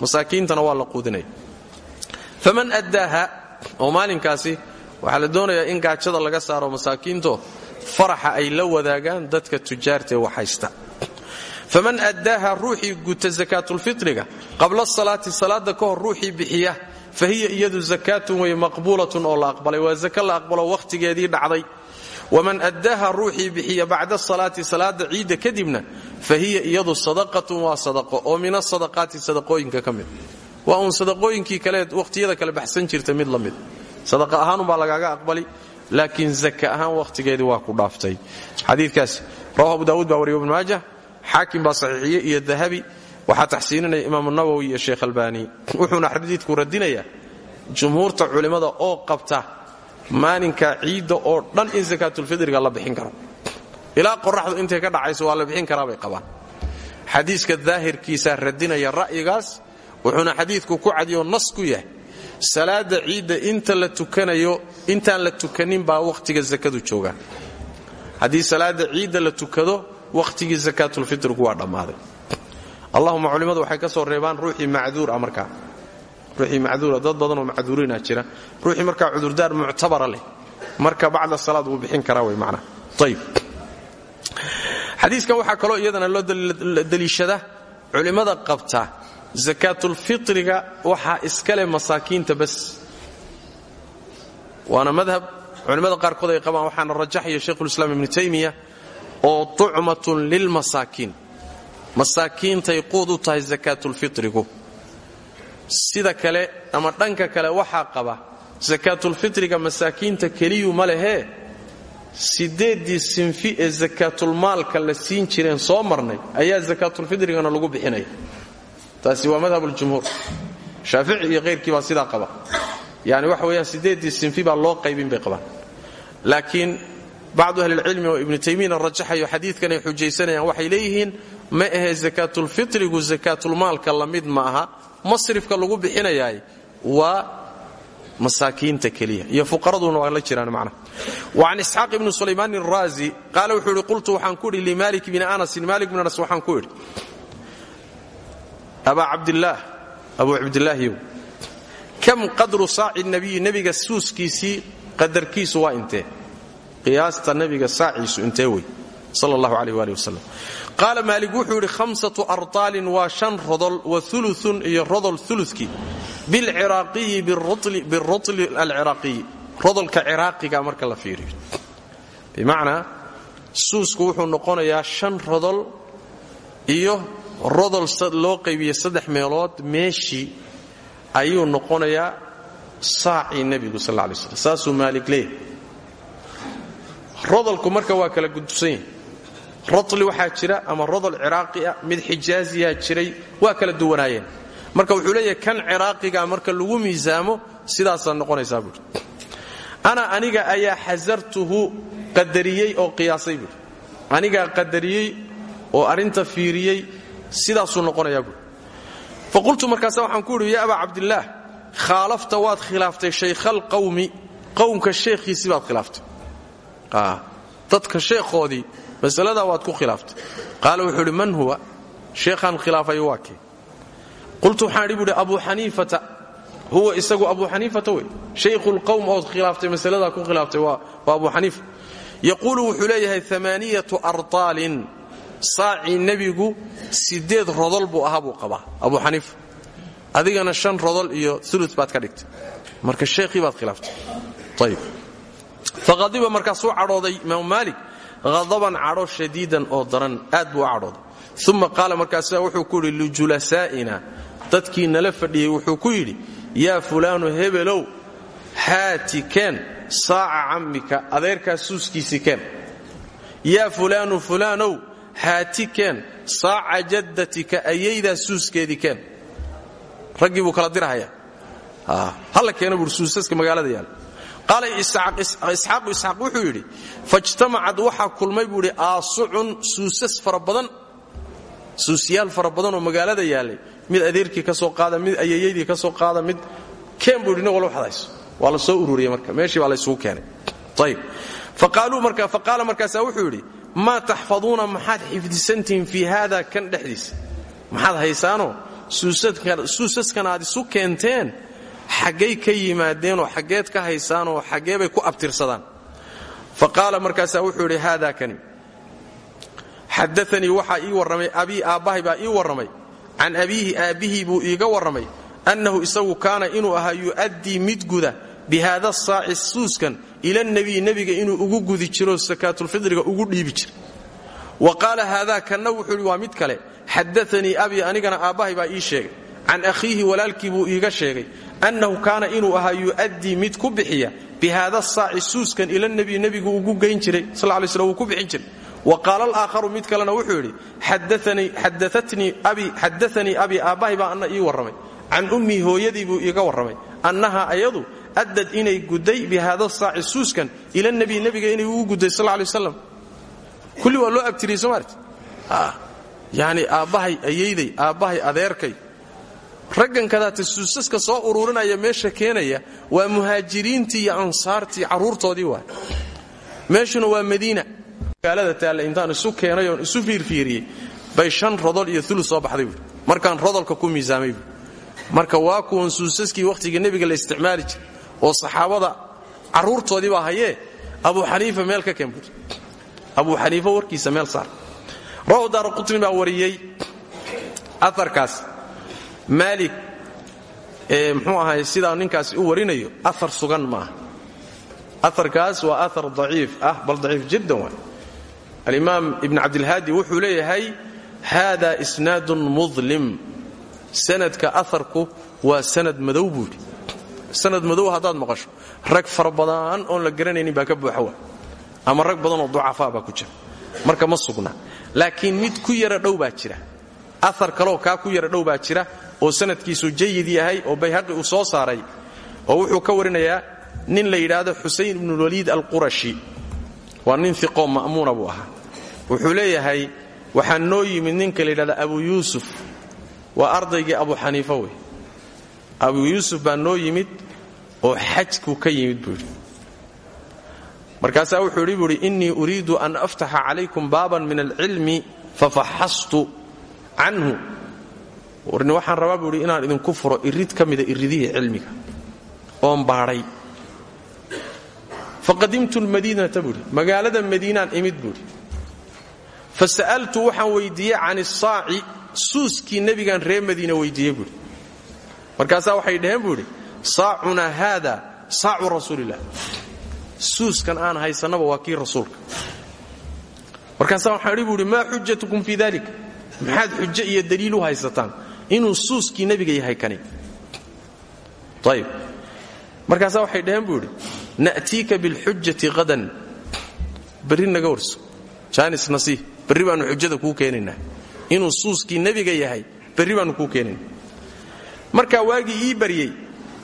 Masaakiintana waa la quudinaya. Faman addaaha oo maalinkaasi waxaa la doonayaa in gaajada laga saaro masaakiinto faraxa ay la wadaagaan dadka tujaartaee waxhaysta faman addaaha ruuxii guta sakaatulfitriga qabla salaati salaada ka hor ruuxii bixiya fa hiya iyadu zakaatun wey maqbuulatun oo la aqbalay. Waa zaka la aqbalo wakhtigeedii dhacday. Waman addaaha ruuxii bixiya bacda salaati salaada ciidda kadibna fa hiya iyadu sadaqatun waa sadaqo oo min asadaqaati sadaqooyinka ka mid. Waa uun sadaqooyinkii kale wakhtiyada kale baxsan jirta mid la mid. Sadaqa ahaanubaa lagaaga aqbali laakiin zaka ahaan wakhtigeedii waa ku dhaaftay xaakim baa saxiixiye iyo dahabi. Waxaa taxsiininaya imaamu nawowi iyo sheekh albaani wuxuuna xadiidku radinayaa jumhuurta culimmada oo qabta maalinka ciidda oo dhan in sakaatulfidriga la bixin karo. Ilaa qoraxdu intay ka dhacayso waa la bixin karaa bay qabaan. Xadiiska daahirkiisaa radinaya ra'yigaas wuxuuna xadiidku ku cadiyoo nas ku yahay. Salaada ciidda inta la tukanayo intaan la tukanin baa wakhtiga sakadu joogaan haddii salaada ciidda la tukado wakhtigii sakaatulfitrigu waa dhammaaday. Allahuma culimmadu waxay ka soo reebaan ruuxii macduur ah markaa ruuxii macduura dad badanoo macduuriina jira. Ruuxii markaa cudurdaar muctabara leh. Marka bacda salaad wuu bixin karaa wey macnaha ayib xadiiskan waxaa kaloo iyadana loo daliishada culimmada qabta sakaatulfitriga waxaa iskale masaakiinta bas waana madhab culimmada qaarkood ay qabaan waxaana rajaxaya shaykhulislaam ibnu taymiya oo tucmatun lilmasaakiin masaakiintay quud u tahay sakaatulfitrigu sida kale ama dhanka kale waxaa qaba sakaatulfitriga masaakiinta keliyuu ma lehee sideeddii sinfi ee sakaatulmaalka la siin jireen soo marnay ayaa sakaatulfitrigana lagu bixinaya taasi waa madhabuljumhuur shaafici iyo kayrkii baa sidaa qaba. Yani waxa weeyaan sideeddii sinfi baa loo qaybin bay qabaan. Laakiin bacdu ahlilcilmi oo ibnu taymiyana rajaxayo xadiidkan ay xujaysanayaan waxay leeyihiin ma ahe sakaatulfitrigu sakaatulmaalka la mid ma aha masrifka lagu bixinayaay waa masaakiinta keliya iyo fuqaraduna waa la jiraan macnaha wacan isxaaq ibni sulaymaan araazi qaala wuxuu idhi qultu waxaan ku idhi limaalik bni anasin maalik bni anas waxaan ku idhi abaa cabdillaah abuu cabdillaahiyow kam qadru saaci nabiyi nebiga suuskiisii qadarkiisu waa intee qiyaasta nebiga saaciisu intee wey sal allahu aleyh waali wasalam qaala wuxuu yidhi hamsatu ardaalin waa shan rodol wa uluun iyo rodol ulukii bilciraaqiyi birutli alciraaqiyi rodolka ciraaqiga marka la fiiriyo. Bimacnaa suusku wuxuu noqonayaa shan rodol iyo rodol loo qaybiye saddex meelood meeshii ayuu noqonayaa saacii nebigu sal lay slam saasuu maalik leeyahy rodolku marka waa kala gudubsan yahay. Waxaa jira ama rodol ciraaqi ah mid xijaaziyaa jiray waa kala duwanaayeen. Marka wuxuu leeyahay kan ciraaqiga marka lagu miisaamo sidaasaa noqonaysaa buui ana aniga ayaa xasartuhu qadariyey oo qiyaasay buui anigaa qadariyey oo arrinta fiiriyey sidaasuu noqonayaa buui fa qultu waxaan ku idhi ya abaa cabdillaah khaalafta waad khilaaftay shaykhalqawmi qowmka sheekhiisii baad khilaaftay dadka sheekhoodii masaladaa waad ku khilaaftay qaala wuxuu man huwa? Sheekhaan khilaafayo waa kee? Qultu waxaan idhi buuhi xaniifata huwa isagu abuu xaniifata wey? Shaykhulqowm ood khilaaftay masaladaa ku khilaaftay waa abuu xaniifa yaquulu wuxuu leeyahay amaaniyatu ardaalin saacii nebigu sideed rodol buu ahaa buu qabaa abuu xaniifa adigana shan rodol iyo ulu baad ka dhigtay. Marka sheekhii baad khilaaftay ayb faqadiba markaasuu cadhooday imaamu maalik hadaban cadho shadiidan oo daran aad buu u cadhooday. Uma qaala markaasa wuxuu ku yidhi lijulasaa'ina dadkii nala fadhiyey wuxuu ku yidhi yaa fulaanu hebelow haati keen saaca cammika adeerkaa suuskiisii keen. Yaa fulaanu fulaanow haati keen saaca jaddatika ayaydaa suuskeedii keen. Raggii buu kala dirahaya. Halla keena suusaska magaalada yaalla qaala isxaaqu isxaaq wuxuu yidhi fajtamacad waxaa kulmay buu idhi aasucun suusas fara badan suusyaal fara badan oo magaalada yaallay. Mid adeerkii ka soo qaada mid ayeeyaydii ka soo qaada mid keen buu yidhi nin walba waxad hayso waa la soo ururiyey marka meeshii baa laysugu keenay. Ayib faqaala markaasaa wuxuu yidhi maa taxfaduuna maxaad xifdisantihiin fii haada kan dhexdiisa? Maxaad haysaanoo isu keenteen xaggay ka yimaadeenoo xaggeed ka haysaanoo xaggee bay ku abtirsadaan. Fa qaala wuxuu yidhi haada kani. Xadaanii waxaa ii warramay abii aabbahay baa ii warramay. Can abiihi aabbihii buu iiga warramay. Annahu isagu kaana inuu ahaa yu'addii mid guda bihaada saaci suuskan ila nebiyi nebiga inuu ugu gudi jiro sakaatulfidriga ugu dhiibi jira. Wa qaala haadaa kanna wuxuu yidhi waa mid kale. Xadaanii abii anigana aabbahay baa ii sheegay. Can akhiihi walaalkii buu iiga sheegay annahu kaana inuu ahaa yu'addii mid ku bixiya bihaada saaci suuskan ila nebiyi nebigu ugu geyn jiray sal lay uu ku bixin jiray wa qaala alaakharu mid kalena wuxuu yidhi xadaanii abii aabbahay baa anna ii warramay can ummii hooyadii buu iiga warramay annahaa ayadu addad inay gudday bihaada saaci suuskan ila nebiy nebiga inay ugu gudday sal lay waslam kulli waa loo abtiriyey soo maarti yacni aabbahay ayayday aabbahay adeerkay raggan kadaata suusaska soo ururinaya meesha keenaya waa muhaajiriintii iyo ansaartii carruurtoodii waay meeshuna waa madiina. Magaalada taalla intaan isu keenay oon isu fiirfiiriyey bay shan rodol iyo ulu soo baxday markaan rodolka ku miisaamay marka waa kuwan suusaskii wakhtigii nebiga la isticmaali jiray oo saxaabada carruurtoodii baa hayee abu xaniifa meel ka keen buui abu xaniifa warkiisa meel saar. Rawahu daara qutni baa wariyey aarkaas maalik ee mxuu ahay sidaa ninkaasi u warinayo aar sugan maaha. Aarkaas waa aar daciif ah bal daciif jiddan waay. Alimaam ibn cabdilhaadi wuxuu leeyahay hada isnaadun mudlim. Sanadka aarku waa sanad madow buu yidhi. Sanad madow haddaad maqasho rag fara badan oon la garanaynin baa ka buuxa ama rag badan oo ducafaa baa ku jira. Marka ma sugna. Laakiin mid ku yara dhow baa jira. Aar kaleoo kaa ku yara dhow baa jira oo sanadkiisu jayid yahay oo bayhaqi uu soo saaray oo wuxuu ka warinayaa nin la yidhaahdo xusayn ibnulwaliid alqurashi. Waa nin iqoo ma'muuna buu ahaa. Wuxuu leeyahay waxaa noo yimid ninka la yidhahda abu yuusuf. Waa ardaygii abu xaniifa wey. Abu yuusuf baa noo yimid oo xajku ka yimid buu yidhi. Markaasaa wuxuu yidhi buu yidhi innii uriidu an aftaxa calaykum baaban min alcilmi fafaxastu canhu warni waxaan rabaa buu yidhi inaan idinku furo irid ka mida iridihii cilmiga. Oon baadhay. Faqadimtu lmadiinata buuhi magaalada madiinaan imid buuhi fasa'altu waxaan weydiiyey can isaaci suuskii nebigaan reer madiina weydiiyey buuhi markaasaa waxay dhaheen buu idhi saacunaa haada saacu rasuulilah suuskan aan haysannaba waa kii rasuulka. Markaasaa waxaan idhi buuhi maa xujatukum fii dalik maxaad xujo iyo daliil u haysataan inuu suuskii nebiga yahay kani. Ayib markaasaa waxay dhaheen buu idhi na'tiika bilxujati hadan berri naga warso. Jaanis nasiih. Berri baannu xujada inuu suuskii nebiga yahay berri baannu kuu keenayna markaa ii baryey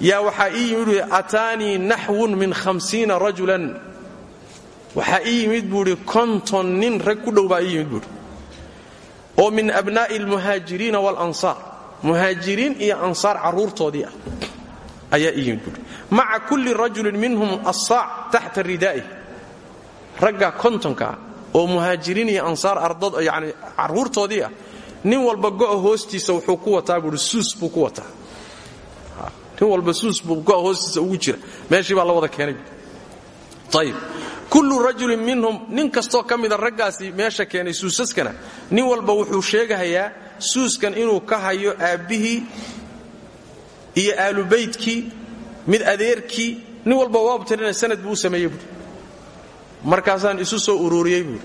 yaa waxaa ii yimid ataanii naxwun min hamsiina rajulan. Waxaa ii yimid buu konton nin rag ku dhow ii yimid oo min abnaa'i almuhaajiriina waalansaar muhaajiriin iyo ansaar carruurtoodii ah. Ayaa ii yimid buuhi maca kulli rajulin minhum assaac taxta ridaa'ihi ragga kontonkaa oo muhaajiriin iyo ansaar ardad yani carruurtoodii ah nin walba go'a hoostiisa wuxuu ku wataa suus buu ku wataa. Nin walba suus buu go'a hoostiisa ugu jira. Meeshii baa la wada keenay ayib kullu rajulin minhum nin kastoo ka mida raggaasi meesha keenay suusaskana nin walba wuxuu sheegahayaa suuskan inuu ka hayo aabbihii iyo aalubaydkii mid adeerkii nin walba waabtirina sanad buu u sameeyey buui markaasaan isu soo ururiyey buui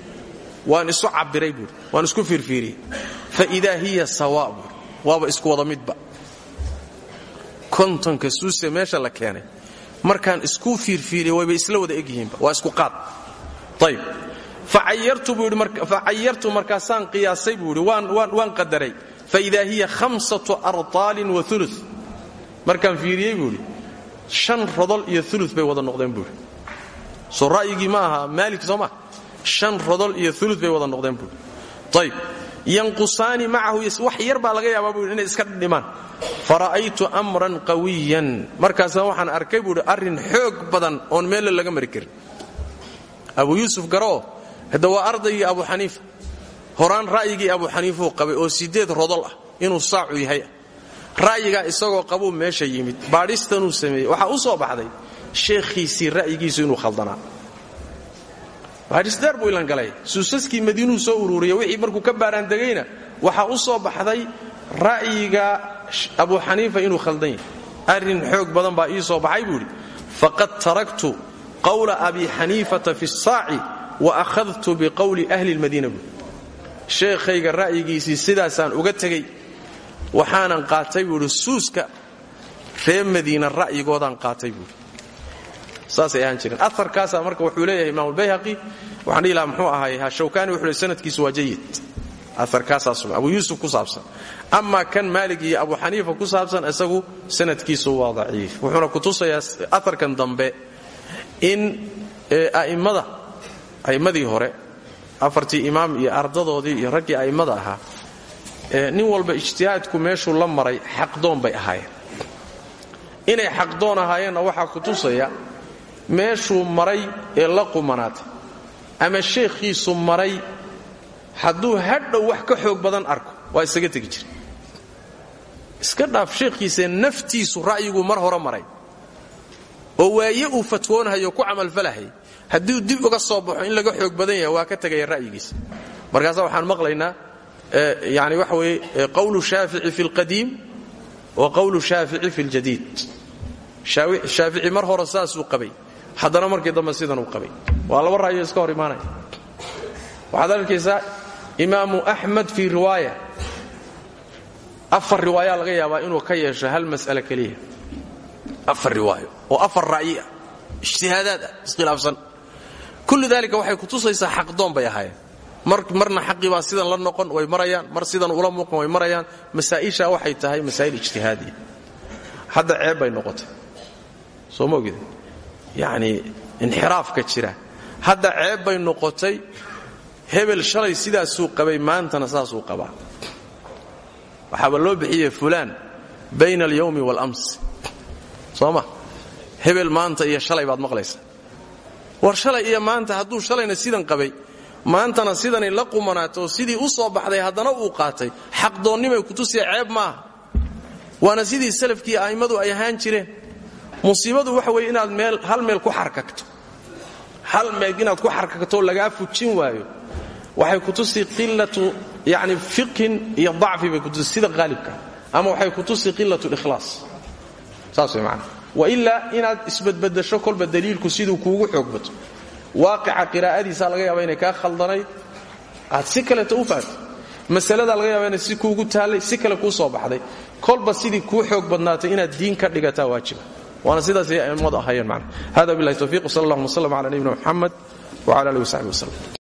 waan isu cabbiray buui waan isku fiirfiiriyey. Fa idaa hiya sawa buui waaba isku wada midba. Kontonka suuse meesha la keenay. Markaan isku fiirfiiriy wayba isla wada egyihiinba. Waa isku qaad. Ayb facayartu markaasaan qiyaasay buu idhi waan qadaray faidaa hiya hamsatu artaalin wa ulu markaan fiiriyey buu idhi shan rodol iyo ulu bay wada noqdeen buuhi soo ra'yigii ma aha maalik soo ma shan rodol iyo ulu bay wada noqdeen buuhi ayb yanqusaani macahu wax yar laga yaabaa buu inay iska dhimaan fara'aytu amran qawiyan markaasa waxaan arkay buuhi arrin xoog badan oon meelle laga mari karin abu yuusuf garoo hadda waa ardaygii abu xaniifa horaan ra'yigii abu xaniifuu qabay oo sideed rodol ah. Inuu saacu yahay. Ra'yigaa isagoo qabuu meesha yimid. Baadhistanuu sameeyey. Waxaa u soo baxday sheekhiisii ra'yigiisu inuu khaldanaa baadhisdeer buu ilangalay suusaskii madiinuu soo ururiya wixii markuu ka baaraandegayna waxaa u soo baxday ra'yiga abu xaniifa inuu khaldan yahay. Xoog badan baa ii soo baxay buu faqad taraktu qawla abi xaniifata fi saaci wa akhadtu biqowli ahli lmadiina buui sheekhayga ra'yigiisii sidaasaan uga tegey waxaanan qaatay buu idhi suuska ree madiina qaatay buui saasay ahaan jireen aarkaasaa marka wuxuu leeyahay imaam albayhaqi waxaan dhihi lahaa muxuu ahaay hashawkaani wuxuu sanadkiisu waa jayid aarkaasaas abu yuusuf ku saabsan amaa kan maalig iyo abu xaniifa ku saabsan isagu sanadkiisu waa daciif wuxuuna kutusayaa aarkan dambe in a'immada a'immadii hore afartii imaam iyo ardadoodii iyo raggii a'immada ahaa nin walba ijtihaadku meeshuu la maray xaqdoon bay ahaayeen. Inay xaqdoon ahaayeenna waxaa kutusaya meeshuu maray ee la qumanaatay ama sheekhiisu maray hadduu hadhow wax ka xoog badan arko waa isaga tegi jira iska dhaaf sheekhiisee naftiisu ra'yiguu mar hore maray oo waaye uu fatwoonhayo ku camalfalahay hadduu dib uga soo baxo in laga xoog badan yahay waa ka tegaya ra'yigiisa. Markaasa waxaan maqlaynaa yani waxa weeye qawlu shaafici fi lqadiim wa qawlu shaafici fi ljadiid shaafici mar hore saasuu qabay. Haddana markii dambe sidan uu qabay. Waa laba ra'yo iska hor imaanaya. Waxaad arkaysaa imaamu axmed fii riwaaya. Afar riwaaya laga yaabaa inuu ka yeesho hal mas'ale keliya. Afar riwaayo oo afar ra'yi ah. Ijtihaadaad ah iskhilaafsan kullu dalika waxay kutusaysaa xaqdoon bay ahaayeen. Marna xaqii baa sidan la noqon way marayaan. Mar sidan ula muuqan way marayaan. Masaa'isha waxay tahay masaa'il ijtihaadiya hadda ceeb bay noqotay. Soo ma ogida yacnii jira. Hadda ceeb bay noqotay hebel shalay sidaasuu qabay maantana saasuu qabaa. Waxaaba loo bixiyey fulaan bayna alyawmi waalams soo ma? Hebel maanta iyo shalay baad maqlaysaa war shalay iyo maanta hadduu shalayna sidan qabay maantana sidanay la qumanaato sidii u soo baxday haddana uu qaatay. Xaqdoonnimay kutusiya ceeb maaha. Waana sidii salafkii a'immadu ay ahaan jireen. Musiibadu waxa weye inaad meel hal meel ku xarkagto. Hal meel inaad ku xarkagtoo lagaa fujin waayo. Waxay kutusi qilatu yani fiqhin iyo dacfi bay kutusi ama waxay kutusi qilatu likhlaas saas way macana wailaa inaad isbadbadasho kolba daliilku siduu kuugu xoog bato. Waaqica qiraa'adiisa laga yaaba inay kaa khaldanayd aad si kaleeta u fahamtay masaladaa laga yaaba inay si kuugu taallay si kale kuu soo baxday. Kolba sidii kuu xoog badnaatay inaad diin ka dhigataa waajiba. Waana sidaasay a'immadu ahayeen macna. Hada billahi tawfiiq sal allahuma wslam ala nabiyina muxamed wcala alihi wasaxbi waslem